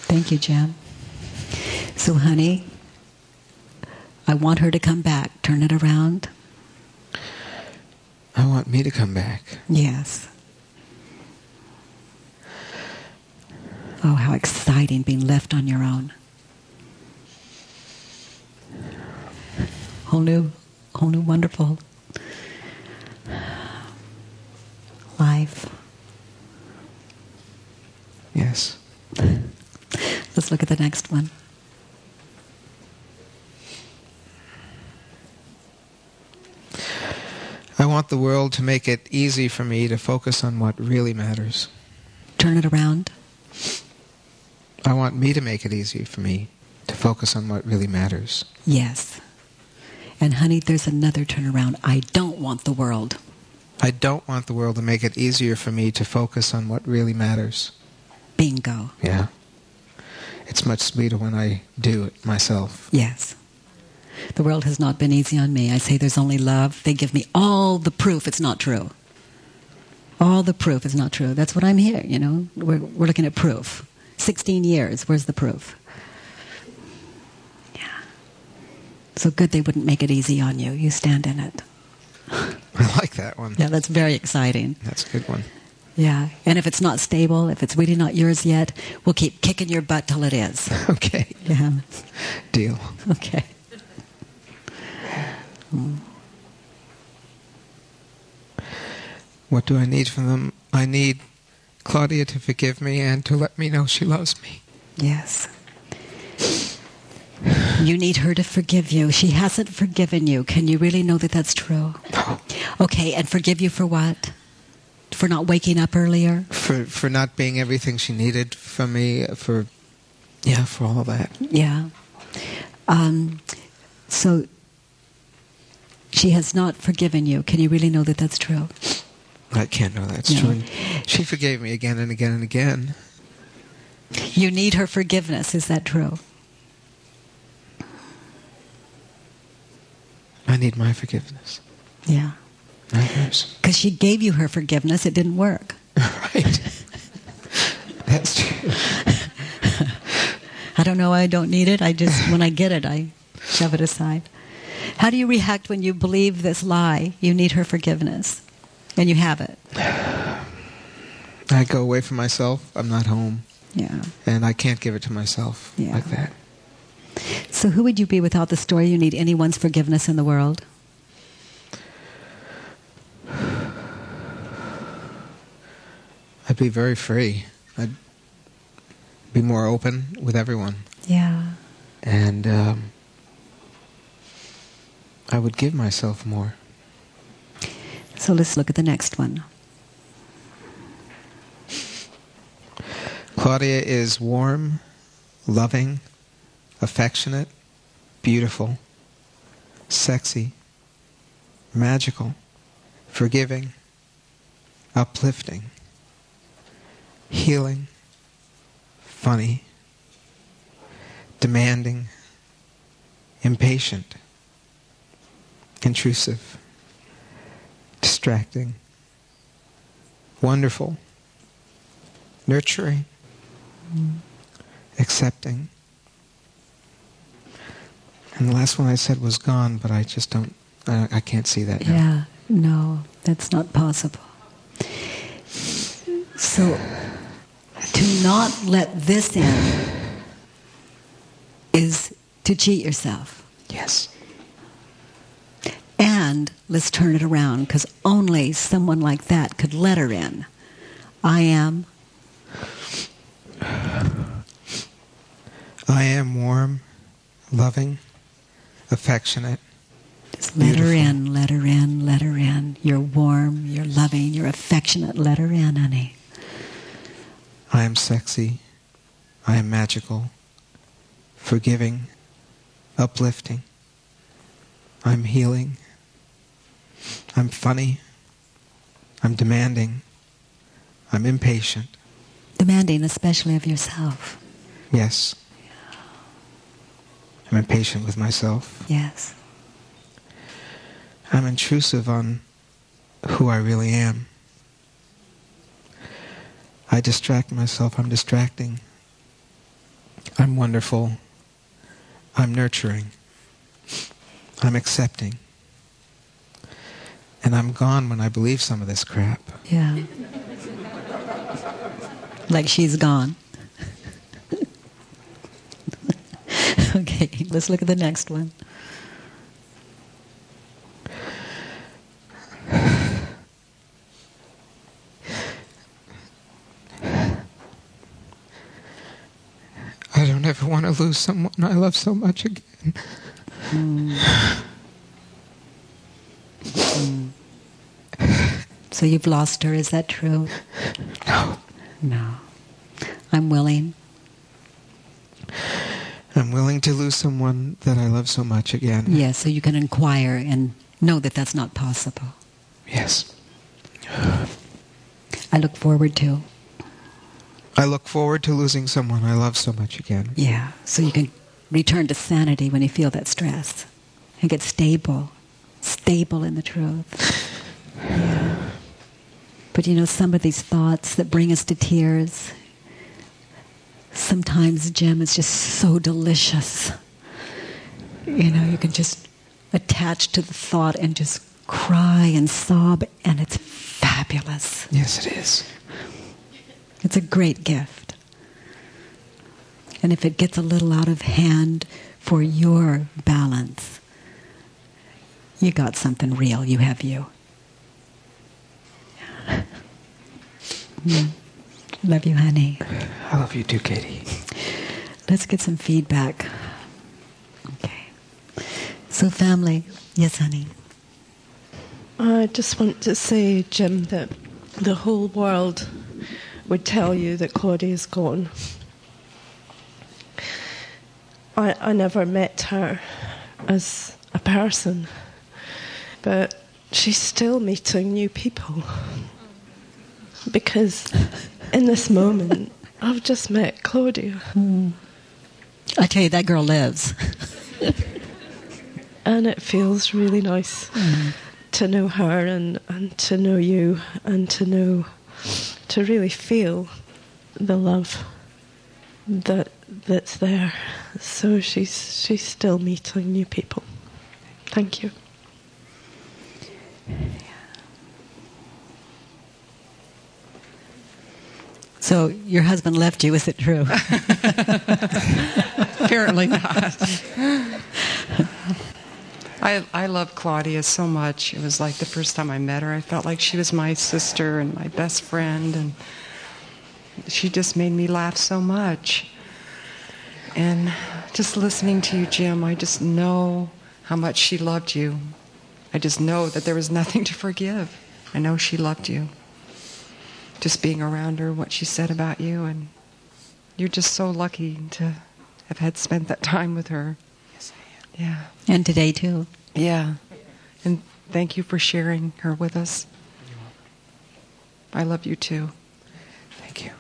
Thank you, Jim. So, honey, I want her to come back. Turn it around. I want me to come back. Yes. Oh, how exciting being left on your own. Whole new, whole new wonderful life. Yes. (laughs) Let's look at the next one. Want the world to make it easy for me to focus on what really matters. Turn it around. I want me to make it easy for me to focus on what really matters. Yes. And honey, there's another turnaround. I don't want the world. I don't want the world to make it easier for me to focus on what really matters. Bingo. Yeah. It's much sweeter when I do it myself. Yes. The world has not been easy on me. I say there's only love. They give me all the proof it's not true. All the proof is not true. That's what I'm here, you know. We're, we're looking at proof. 16 years, where's the proof? Yeah. So good they wouldn't make it easy on you. You stand in it. (laughs) I like that one. Yeah, that's very exciting. That's a good one. Yeah. And if it's not stable, if it's really not yours yet, we'll keep kicking your butt till it is. (laughs) Okay. Yeah. Deal. Okay. Mm. What do I need from them? I need Claudia to forgive me and to let me know she loves me. Yes. You need her to forgive you. She hasn't forgiven you. Can you really know that that's true? No. Okay, and forgive you for what? For not waking up earlier? For for not being everything she needed from me. For yeah, for all of that. Yeah. Um, so she has not forgiven you. Can you really know that that's true? I can't know that's true. She forgave me again and again and again. You need her forgiveness. Is that true? I need my forgiveness. Yeah. Because she gave you her forgiveness. It didn't work. (laughs) right. That's true. (laughs) I don't know why I don't need it. I just, when I get it, I shove it aside. How do you react when you believe this lie? You need her forgiveness. And you have it. I go away from myself. I'm not home. Yeah. And I can't give it to myself Yeah. like that. So who would you be without the story? You need anyone's forgiveness in the world? I'd be very free. I'd be more open with everyone. Yeah. And um, I would give myself more. So let's look at the next one. Claudia is warm, loving, affectionate, beautiful, sexy, magical, forgiving, uplifting, healing, funny, demanding, impatient, intrusive, distracting, wonderful, nurturing, accepting. And the last one I said was gone, but I just don't, I, I can't see that now. Yeah. No, that's not possible. So to not let this in is to cheat yourself. Yes. And let's turn it around because only someone like that could let her in. I am. I am warm, loving, affectionate. Just let her in, let her in, let her in. You're warm, you're loving, you're affectionate. Let her in, honey. I am sexy. I am magical, forgiving, uplifting. I'm healing. I'm funny. I'm demanding. I'm impatient. Demanding, especially of yourself. Yes. I'm impatient with myself. Yes. I'm intrusive on who I really am. I distract myself, I'm distracting. I'm wonderful. I'm nurturing. I'm accepting. And I'm gone when I believe some of this crap. Yeah. like she's gone. (laughs) okay, let's look at the next one. I don't ever want to lose someone I love so much again. Mm. So you've lost her, is that true? (laughs) No. No. I'm willing. I'm willing to lose someone that I love so much again. Yes, so you can inquire and know that that's not possible. Yes. I look forward to. I look forward to losing someone I love so much again. Yeah, so you can return to sanity when you feel that stress and get stable, stable in the truth. (sighs) Yeah. But you know, some of these thoughts that bring us to tears, sometimes, Jim, is just so delicious. You know, you can just attach to the thought and just cry and sob, and it's fabulous. Yes, it is. It's a great gift. And if it gets a little out of hand for your balance, you got something real. You have you. Mm. Love you, honey. I love you too, Katie. Let's get some feedback. Okay. So, family. Yes, honey. I just want to say, Jim, that the whole world would tell you that Claudia is gone. I, I never met her as a person, but she's still meeting new people. Because in this moment, I've just met Claudia. Mm. I tell you, that girl lives. (laughs) and it feels really nice mm. to know her and, and to know you and to know, to really feel the love that that's there. So she's she's still meeting new people. Thank you. So your husband left you, is it true? (laughs) Apparently not. I I love Claudia so much. It was like the first time I met her, I felt like she was my sister and my best friend and she just made me laugh so much. And just listening to you, Jim, I just know how much she loved you. I just know that there was nothing to forgive. I know she loved you. Just being around her, what she said about you, and you're just so lucky to have had spent that time with her. Yes, I am. Yeah. And today too. Yeah. And thank you for sharing her with us. I love you too. Thank you.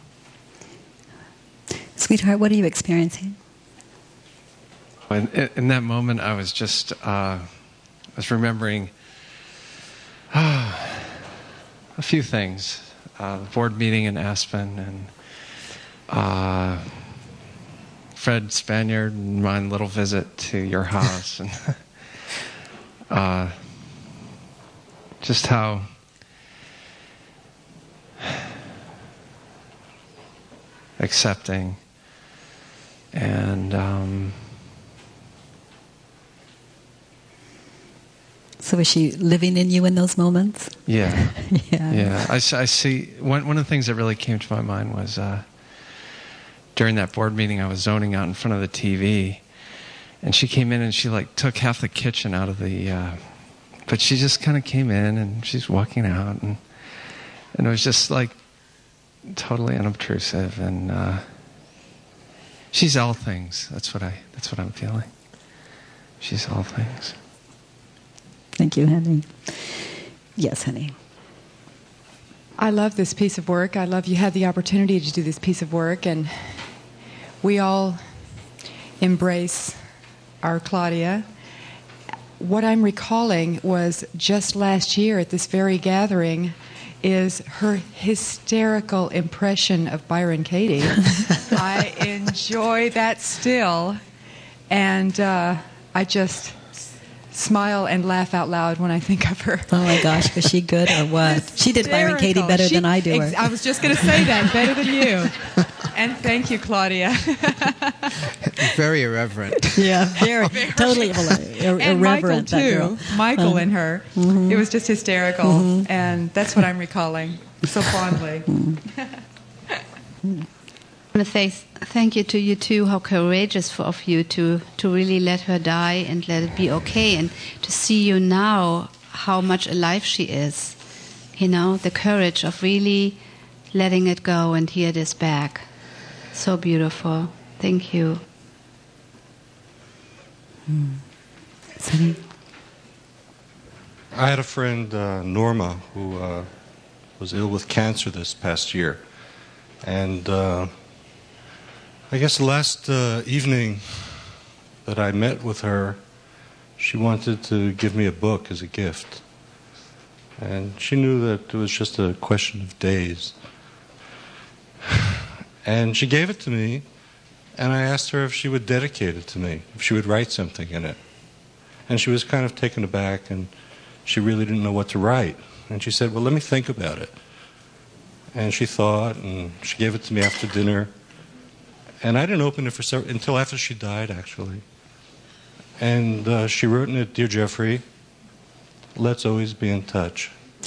Sweetheart, what are you experiencing? In, in that moment, I was just, uh, I was remembering uh, (sighs) a few things. Uh, board meeting in Aspen and uh, Fred Spaniard and my little visit to your house and (laughs) uh, just how accepting and um, So is she living in you in those moments? Yeah. (laughs) yeah. Yeah. I, I, see. One, one of the things that really came to my mind was uh, during that board meeting, I was zoning out in front of the TV. And she came in and she like took half the kitchen out of the. Uh, but she just kind of came in and she's walking out. And, and it was just like totally unobtrusive. And uh, she's all things. That's what, I, that's what I'm feeling. She's all things. Thank you, honey. Yes, honey. I love this piece of work. I love you had the opportunity to do this piece of work, and we all embrace our Claudia. what I'm recalling was just last year at this very gathering is her hysterical impression of Byron Katie. (laughs) I enjoy that still, and uh, I just smile and laugh out loud when I think of her. Oh my gosh, was she good or what? (laughs) She did Byron Katie better She- than I do. her. ex- I was just going to say that better than you. (laughs) And thank you, Claudia. (laughs) Very irreverent. Yeah, very, totally ir- and irreverent. Michael that too. girl. Michael Uh, and her. mhm. It was just hysterical, Mhm. and that's what I'm recalling so fondly. I want to say thank you to you too. How courageous of you to to really let her die and let it be okay, and to see you now how much alive she is. You know the courage of really letting it go and here it is back. So beautiful. Thank you. Sunny? I had a friend, uh, Norma, who uh, was ill with cancer this past year. And uh, I guess last uh, evening that I met with her, she wanted to give me a book as a gift. And she knew that it was just a question of days. And she gave it to me, and I asked her if she would dedicate it to me, if she would write something in it. And she was kind of taken aback, and she really didn't know what to write. And she said, Well, let me think about it. And she thought, and she gave it to me after dinner. And I didn't open it for several, until after she died, actually. And uh, she wrote in it, Dear Jeffrey, let's always be in touch. (laughs)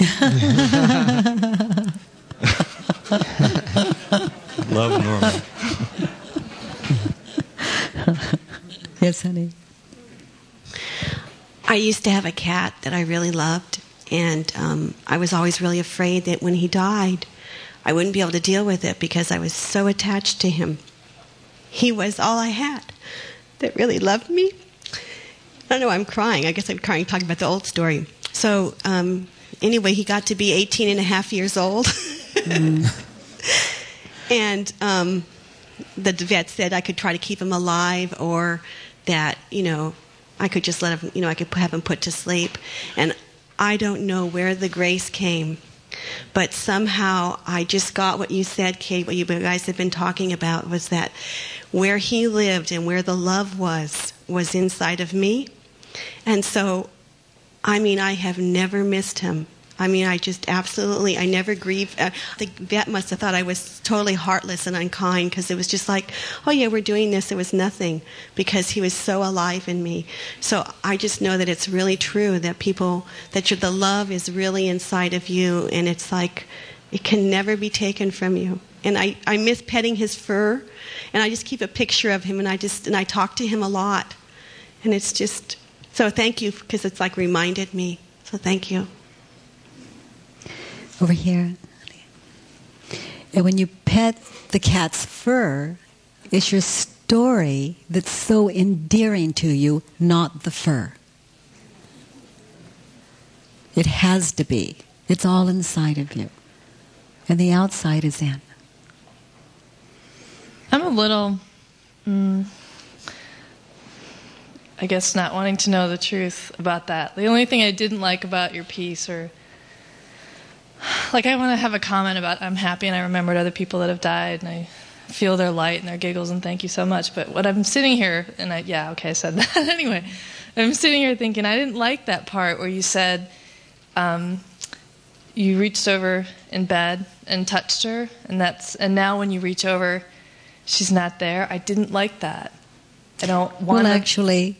Love, Norma. yes, honey. I used to have a cat that I really loved, and um, I was always really afraid that when he died, I wouldn't be able to deal with it because I was so attached to him. He was all I had that really loved me. I don't know, I'm crying. I guess I'm crying talking about the old story. So, um, anyway, he got to be 18 and a half years old. (laughs) and um, the vet said I could try to keep him alive or that, you know, I could just let him, you know, I could have him put to sleep. And I don't know where the grace came, but somehow I just got what you said, Kate, what you guys have been talking about was that where he lived and where the love was, was inside of me. And so, I mean, I have never missed him. I mean, I just absolutely, I never grieved. Uh, the vet must have thought I was totally heartless and unkind because it was just like, oh yeah, we're doing this. It was nothing because he was so alive in me. So I just know that it's really true that people, that the love is really inside of you and it's like, it can never be taken from you. And I, I miss petting his fur and I just keep a picture of him and I just, and I talk to him a lot. And it's just, so thank you because it's like reminded me. So thank you. Over here. And when you pet the cat's fur, it's your story that's so endearing to you, not the fur. It has to be. It's all inside of you. And the outside is in. I'm a little, mm, I guess, not wanting to know the truth about that. The only thing I didn't like about your piece, or like, I want to have a comment about I'm happy and I remembered other people that have died and I feel their light and their giggles and thank you so much. But what I'm sitting here, and I, yeah, okay, I said (laughs) that anyway. I'm sitting here thinking I didn't like that part where you said um, you reached over in bed and touched her, and that's and now when you reach over, she's not there. I didn't like that. I don't want Well, actually,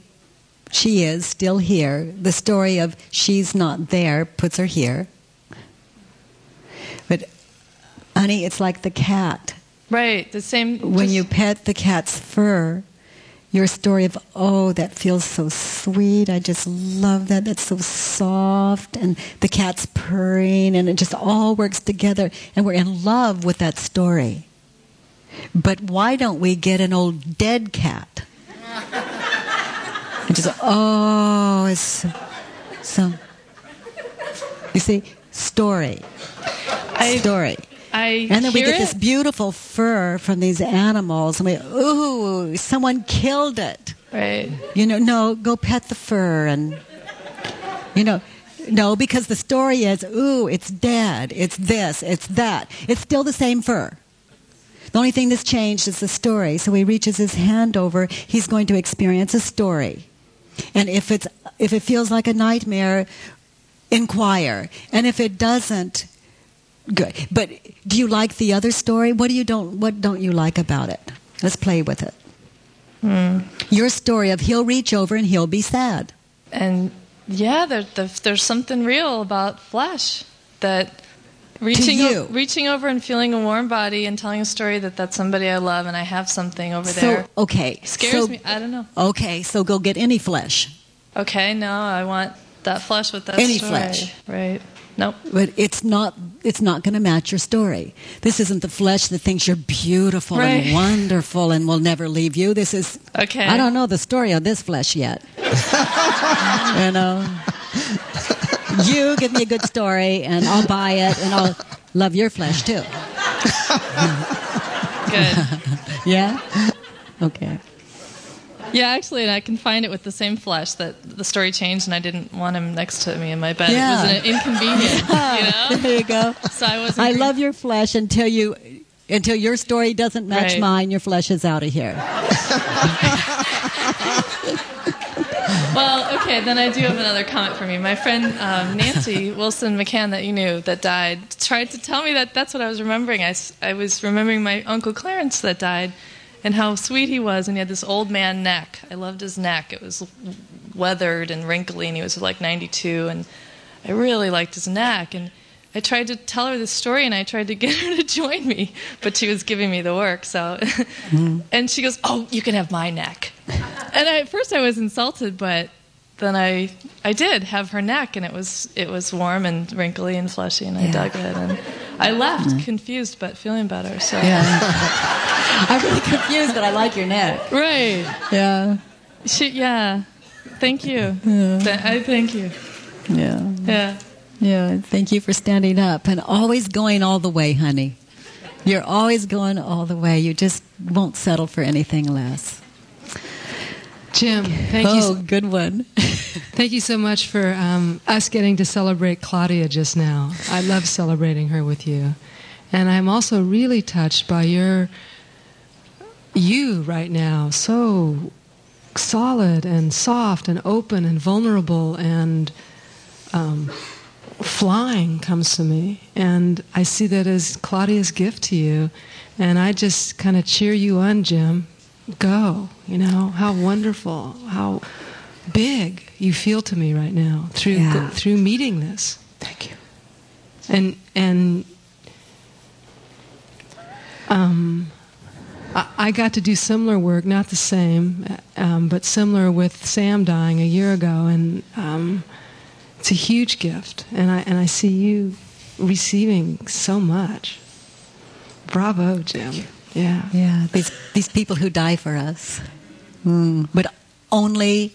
she is still here. The story of she's not there puts her here. But, honey, it's like the cat. Right, the same. When just- you pet the cat's fur, your story of, oh, that feels so sweet. I just love that. That's so soft. And the cat's purring, and it just all works together. And we're in love with that story. But why don't we get an old dead cat? And just, oh, it's so, so. You see, story. story. I And then we get this beautiful fur from these animals, and we, ooh, someone killed it. Right. You know, no, go pet the fur, and You know, no, because the story is, ooh, it's dead, it's this, it's that. It's still the same fur. The only thing that's changed is the story. So he reaches his hand over, he's going to experience a story. And if it's if it feels like a nightmare, inquire. And if it doesn't, good. But do you like the other story? What do you don't what don't you like about it? Let's play with it. Hmm. Your story of he'll reach over and he'll be sad. And yeah, there, there, there's something real about flesh that reaching o- reaching over and feeling a warm body and telling a story that that's somebody I love and I have something over So there. okay. Scares so, me. I don't know. Okay, so go get any flesh. Okay, no, I want that flesh with that Any story. flesh. Right. Nope. But it's not it's not going to match your story. This isn't the flesh that thinks you're beautiful Right. and wonderful and will never leave you. This is Okay. I don't know the story of this flesh yet. (laughs) you know. You give me a good story and I'll buy it and I'll love your flesh too. Good. (laughs) Yeah? Okay. Yeah, actually, and I can find it with the same flesh that the story changed, and I didn't want him next to me in my bed. Yeah. It was an inconvenience, (laughs) you know. There you go. So I wasn't. I love your flesh until you until your story doesn't match Right. mine, your flesh is out of here. (laughs) Well, okay, then I do have another comment for me. My friend um, Nancy Wilson McCann, that you knew, that died, tried to tell me that that's what I was remembering. I, I was remembering my Uncle Clarence that died and how sweet he was, and he had this old man neck. I loved his neck. It was weathered and wrinkly, and he was like 92, and I really liked his neck. And I tried to tell her this story, and I tried to (laughs) get her to join me, but she was giving me the work, so. Mm-hmm. And she goes, "Oh, you can have my neck." And I, at first, I was insulted, but then I I did have her neck, and it was it was warm and wrinkly and fleshy, and I Yeah. dug it, and I left mm-hmm. confused but feeling better. So (laughs) (laughs) I'm really confused, but I like your neck. right, Yeah. she, yeah. Thank you. Yeah. Th- I thank you. Yeah. Yeah. Yeah. Thank you for standing up and always going all the way, honey. You're always going all the way. You just won't settle for anything less. Jim, thank oh, you. so- good one. (laughs) Thank you so much for um, us getting to celebrate Claudia just now. I love celebrating her with you. And I'm also really touched by your, you right now, so solid and soft and open and vulnerable and um, flying comes to me. And I see that as Claudia's gift to you. And I just kind of cheer you on, Jim. Go. You know, how wonderful, how big you feel to me right now through Yeah. through meeting this. Thank you. And and um, I, I got to do similar work, not the same, um, but similar with Sam dying a year ago, and um, it's a huge gift. And I and I see you receiving so much. Bravo, Jim. Yeah. Yeah. These these people who die for us, mm, but only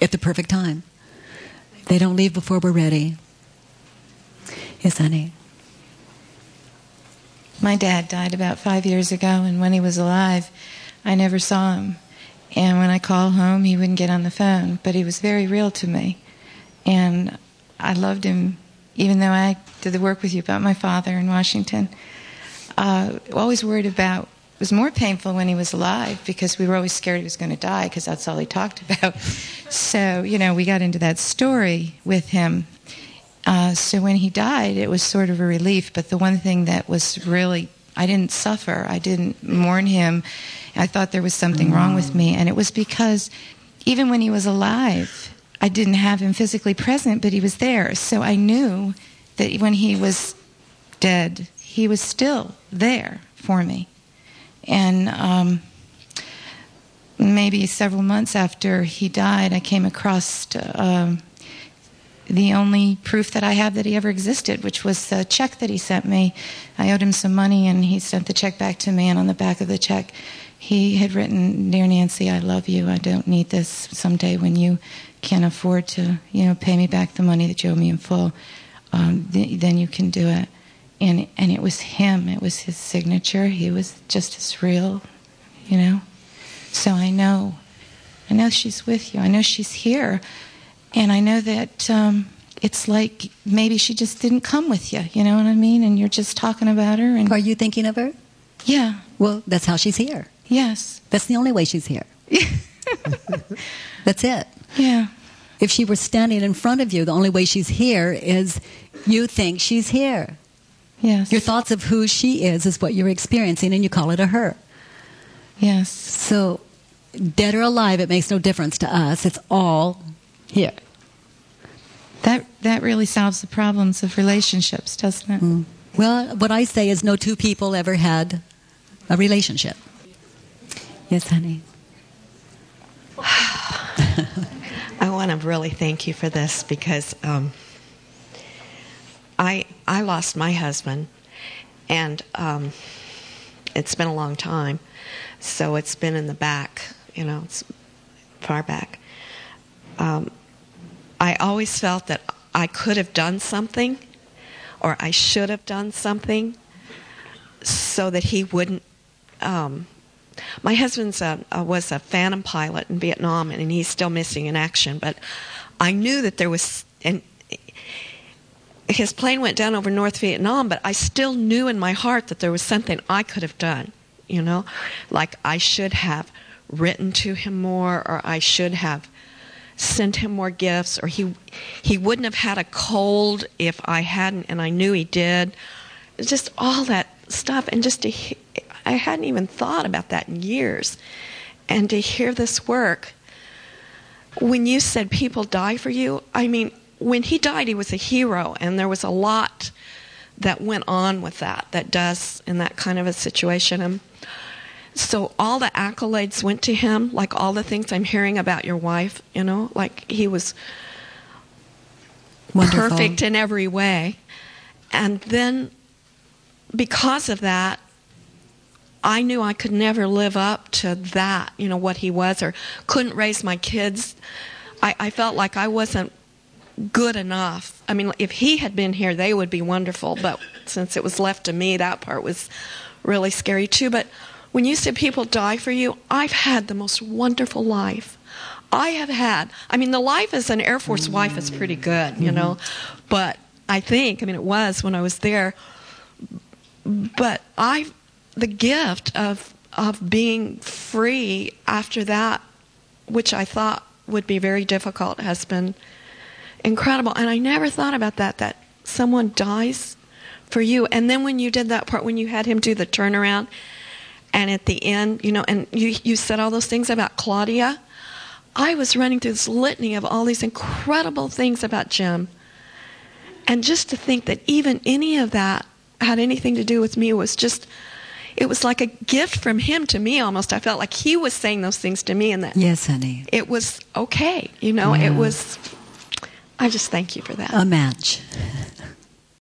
at the perfect time. They don't leave before we're ready. Yes, honey. My dad died about five years ago, and when he was alive, I never saw him. And when I called home, he wouldn't get on the phone, but he was very real to me. And I loved him, even though I did the work with you about my father in Washington. Uh, always worried about. It was more painful when he was alive because we were always scared he was going to die because that's all he talked (laughs) about. so you know, we got into that story with him. Uh, so when he died, it was sort of a relief. But the one thing that was really, I didn't suffer. I didn't mourn him. I thought there was something wrong with me. And it was because even when he was alive, I didn't have him physically present, but he was there. So I knew that when he was dead, he was still there for me. And um, maybe several months after he died, I came across um, the only proof that I have that he ever existed, which was a check that he sent me. I owed him some money, and he sent the check back to me. And on the back of the check, he had written, "Dear Nancy, I love you. I don't need this. Someday, when you can't afford to, you know, pay me back the money that you owe me in full, um, th- then you can do it." And and it was him. It was his signature. He was just as real, you know. So I know, I know she's with you. I know she's here And I know that um, it's like maybe she just didn't come with you. You know what I mean? And you're just talking about her. And Are you thinking of her? Yeah. Well, that's how she's here. Yes. That's the only way she's here. (laughs) that's it. Yeah. If she were standing in front of you, the only way she's here is you think she's here. Yes. Your thoughts of who she is is what you're experiencing, and you call it a her. Yes. So, dead or alive, it makes no difference to us. It's all here. That that really solves the problems of relationships, doesn't it? Mm. Well, what I say is no two people ever had a relationship. Yes, honey. (sighs) I want to really thank you for this because um, I I lost my husband, and um, it's been a long time, so it's been in the back. You know, it's far back. Um, I always felt that I could have done something, or I should have done something, so that he wouldn't. Um, my husband's a, a, was a Phantom pilot in Vietnam, and, and he's still missing in action. But I knew that there was, and his plane went down over North Vietnam. But I still knew in my heart that there was something I could have done. You know, like I should have written to him more, or I should have sent him more gifts, or he he wouldn't have had a cold if I hadn't, and I knew he did. Just all that stuff, and just to I hadn't even thought about that in years. And to hear this work, when you said people die for you, I mean, when he died, he was a hero, and there was a lot that went on with that, that does in that kind of a situation. And so all the accolades went to him, like all the things I'm hearing about your wife, you know, like he was Wonderful. perfect in every way. And then because of that, I knew I could never live up to that, you know, what he was, or couldn't raise my kids. I, I felt like I wasn't good enough. I mean, if he had been here, they would be wonderful, but since it was left to me, that part was really scary too. But when you said people die for you, I've had the most wonderful life. I have had, I mean, the life as an Air Force wife is pretty good, you know, mm-hmm. but I think, I mean, it was when I was there, but I the gift of of being free after that, which I thought would be very difficult, has been incredible. And I never thought about that that someone dies for you. And then when you did that part, when you had him do the turnaround, and at the end, you know, and you you said all those things about Claudia. I was running through this litany of all these incredible things about Jim. And just to think that even any of that had anything to do with me was just it was like a gift from him to me almost. I felt like he was saying those things to me and that Yes, honey. it was okay, you know, Yeah. it mm. was I just thank you for that. A match.